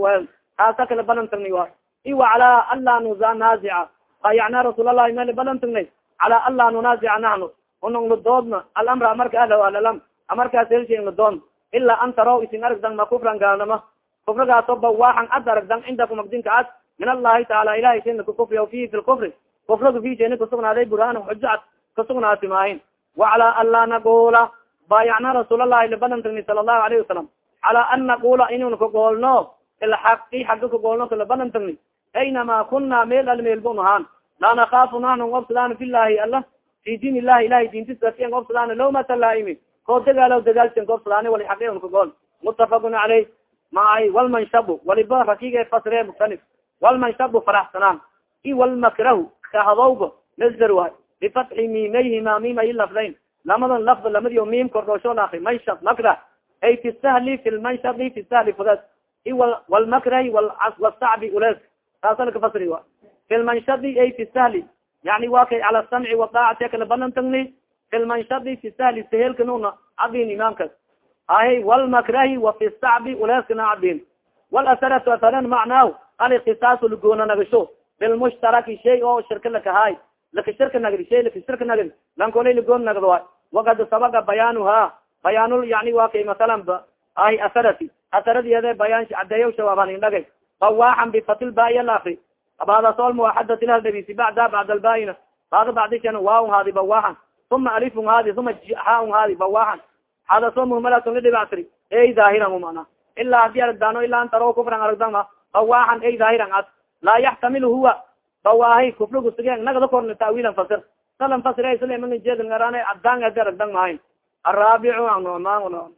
taasa kala balan tagni wa. I waclaa anlaa nuza naazica bayacna rasuul allahi meel balan tagnay calaa anlaa nunaazica nahnu. Unang ladoodna alamra amarka ahla alalam. Amarkaas helshay ladoon ilaa an taraw isin aragdang ma kufran gaalnama. Kufrigaaso bawaaxan ad aragdang cindakum agdinka ad. Min allahi taala ilahay sina kakufriya fihi fi lkufri kufriga fishani kasugnaaday burhaan xujo ad kasugnaati maahin wacalaa an laa naqula baayacna rasuul allahi labalan tagni sala allahu alayhi wasalam calaa an naqula inun kagoolno ilxaqi xagga kagoolno kalabalan tagni aynama kuna meel al meel bun ahaan. Laa nakaafu nahnu obsadaan fi llahi ala fi diin illahi ilahay diintisasian obsadaan lawmata laaimi koo dagaalo dagaalsan koobsadaan wali xaqi un kagool mutafaqun caleyh maay walmanshabu waliba rakiga fasre musanif walmanshabu faraxsanaan i walmakrahu kahadowga nasdar waay bifatxi mimayhima mimay lafdayn lamadan lafda lamadiyo mim kordhoosho laakri manshab makrah ay fi sahli fi lmanshabi fi sahli fudas. I walmakrahi wasacbi ules taasa lakafasri wa. Fi lmanshabi ay fi sahli. Yani wa kay cala samci wadaacati kala banan tagni fi sahli sahelkanuna cadin imaamkas ahy walmakrahi wa fi sacbi uleskana cadin walasaratu asaran macnaahu aliktisaasu lagoona nagasho bilmushtaraki shay oo shirka lakahaay laka shirka nagri shay laka shirka nagri lankolay lagoon nagdo waay wakad sabaga bayaanuha bayaanul yani wa kay masalan ahy asarati asaradiede bayaan cadeeya shawaaban indhagay bawaaxan bifatil baaya laafri abadasool muwaxadat ilhadabisi bacda bacd albaina bacdishan waaun haadi bawaaxan uma alifun haadi uma haun haadi bawaaxan hadaso muhmalatun lidhibacsri ey daahiran mana ilaa haddii aragdaano ilaa antaro kufran aragdama bawaaxan ey daahiran ad laa yaxtamil huwa bawaahi kufrigu sige nagada korna taawiilan fasir salan fasir slamjeedngarane adaan adi aragdan mahayn araabicu an nucmaan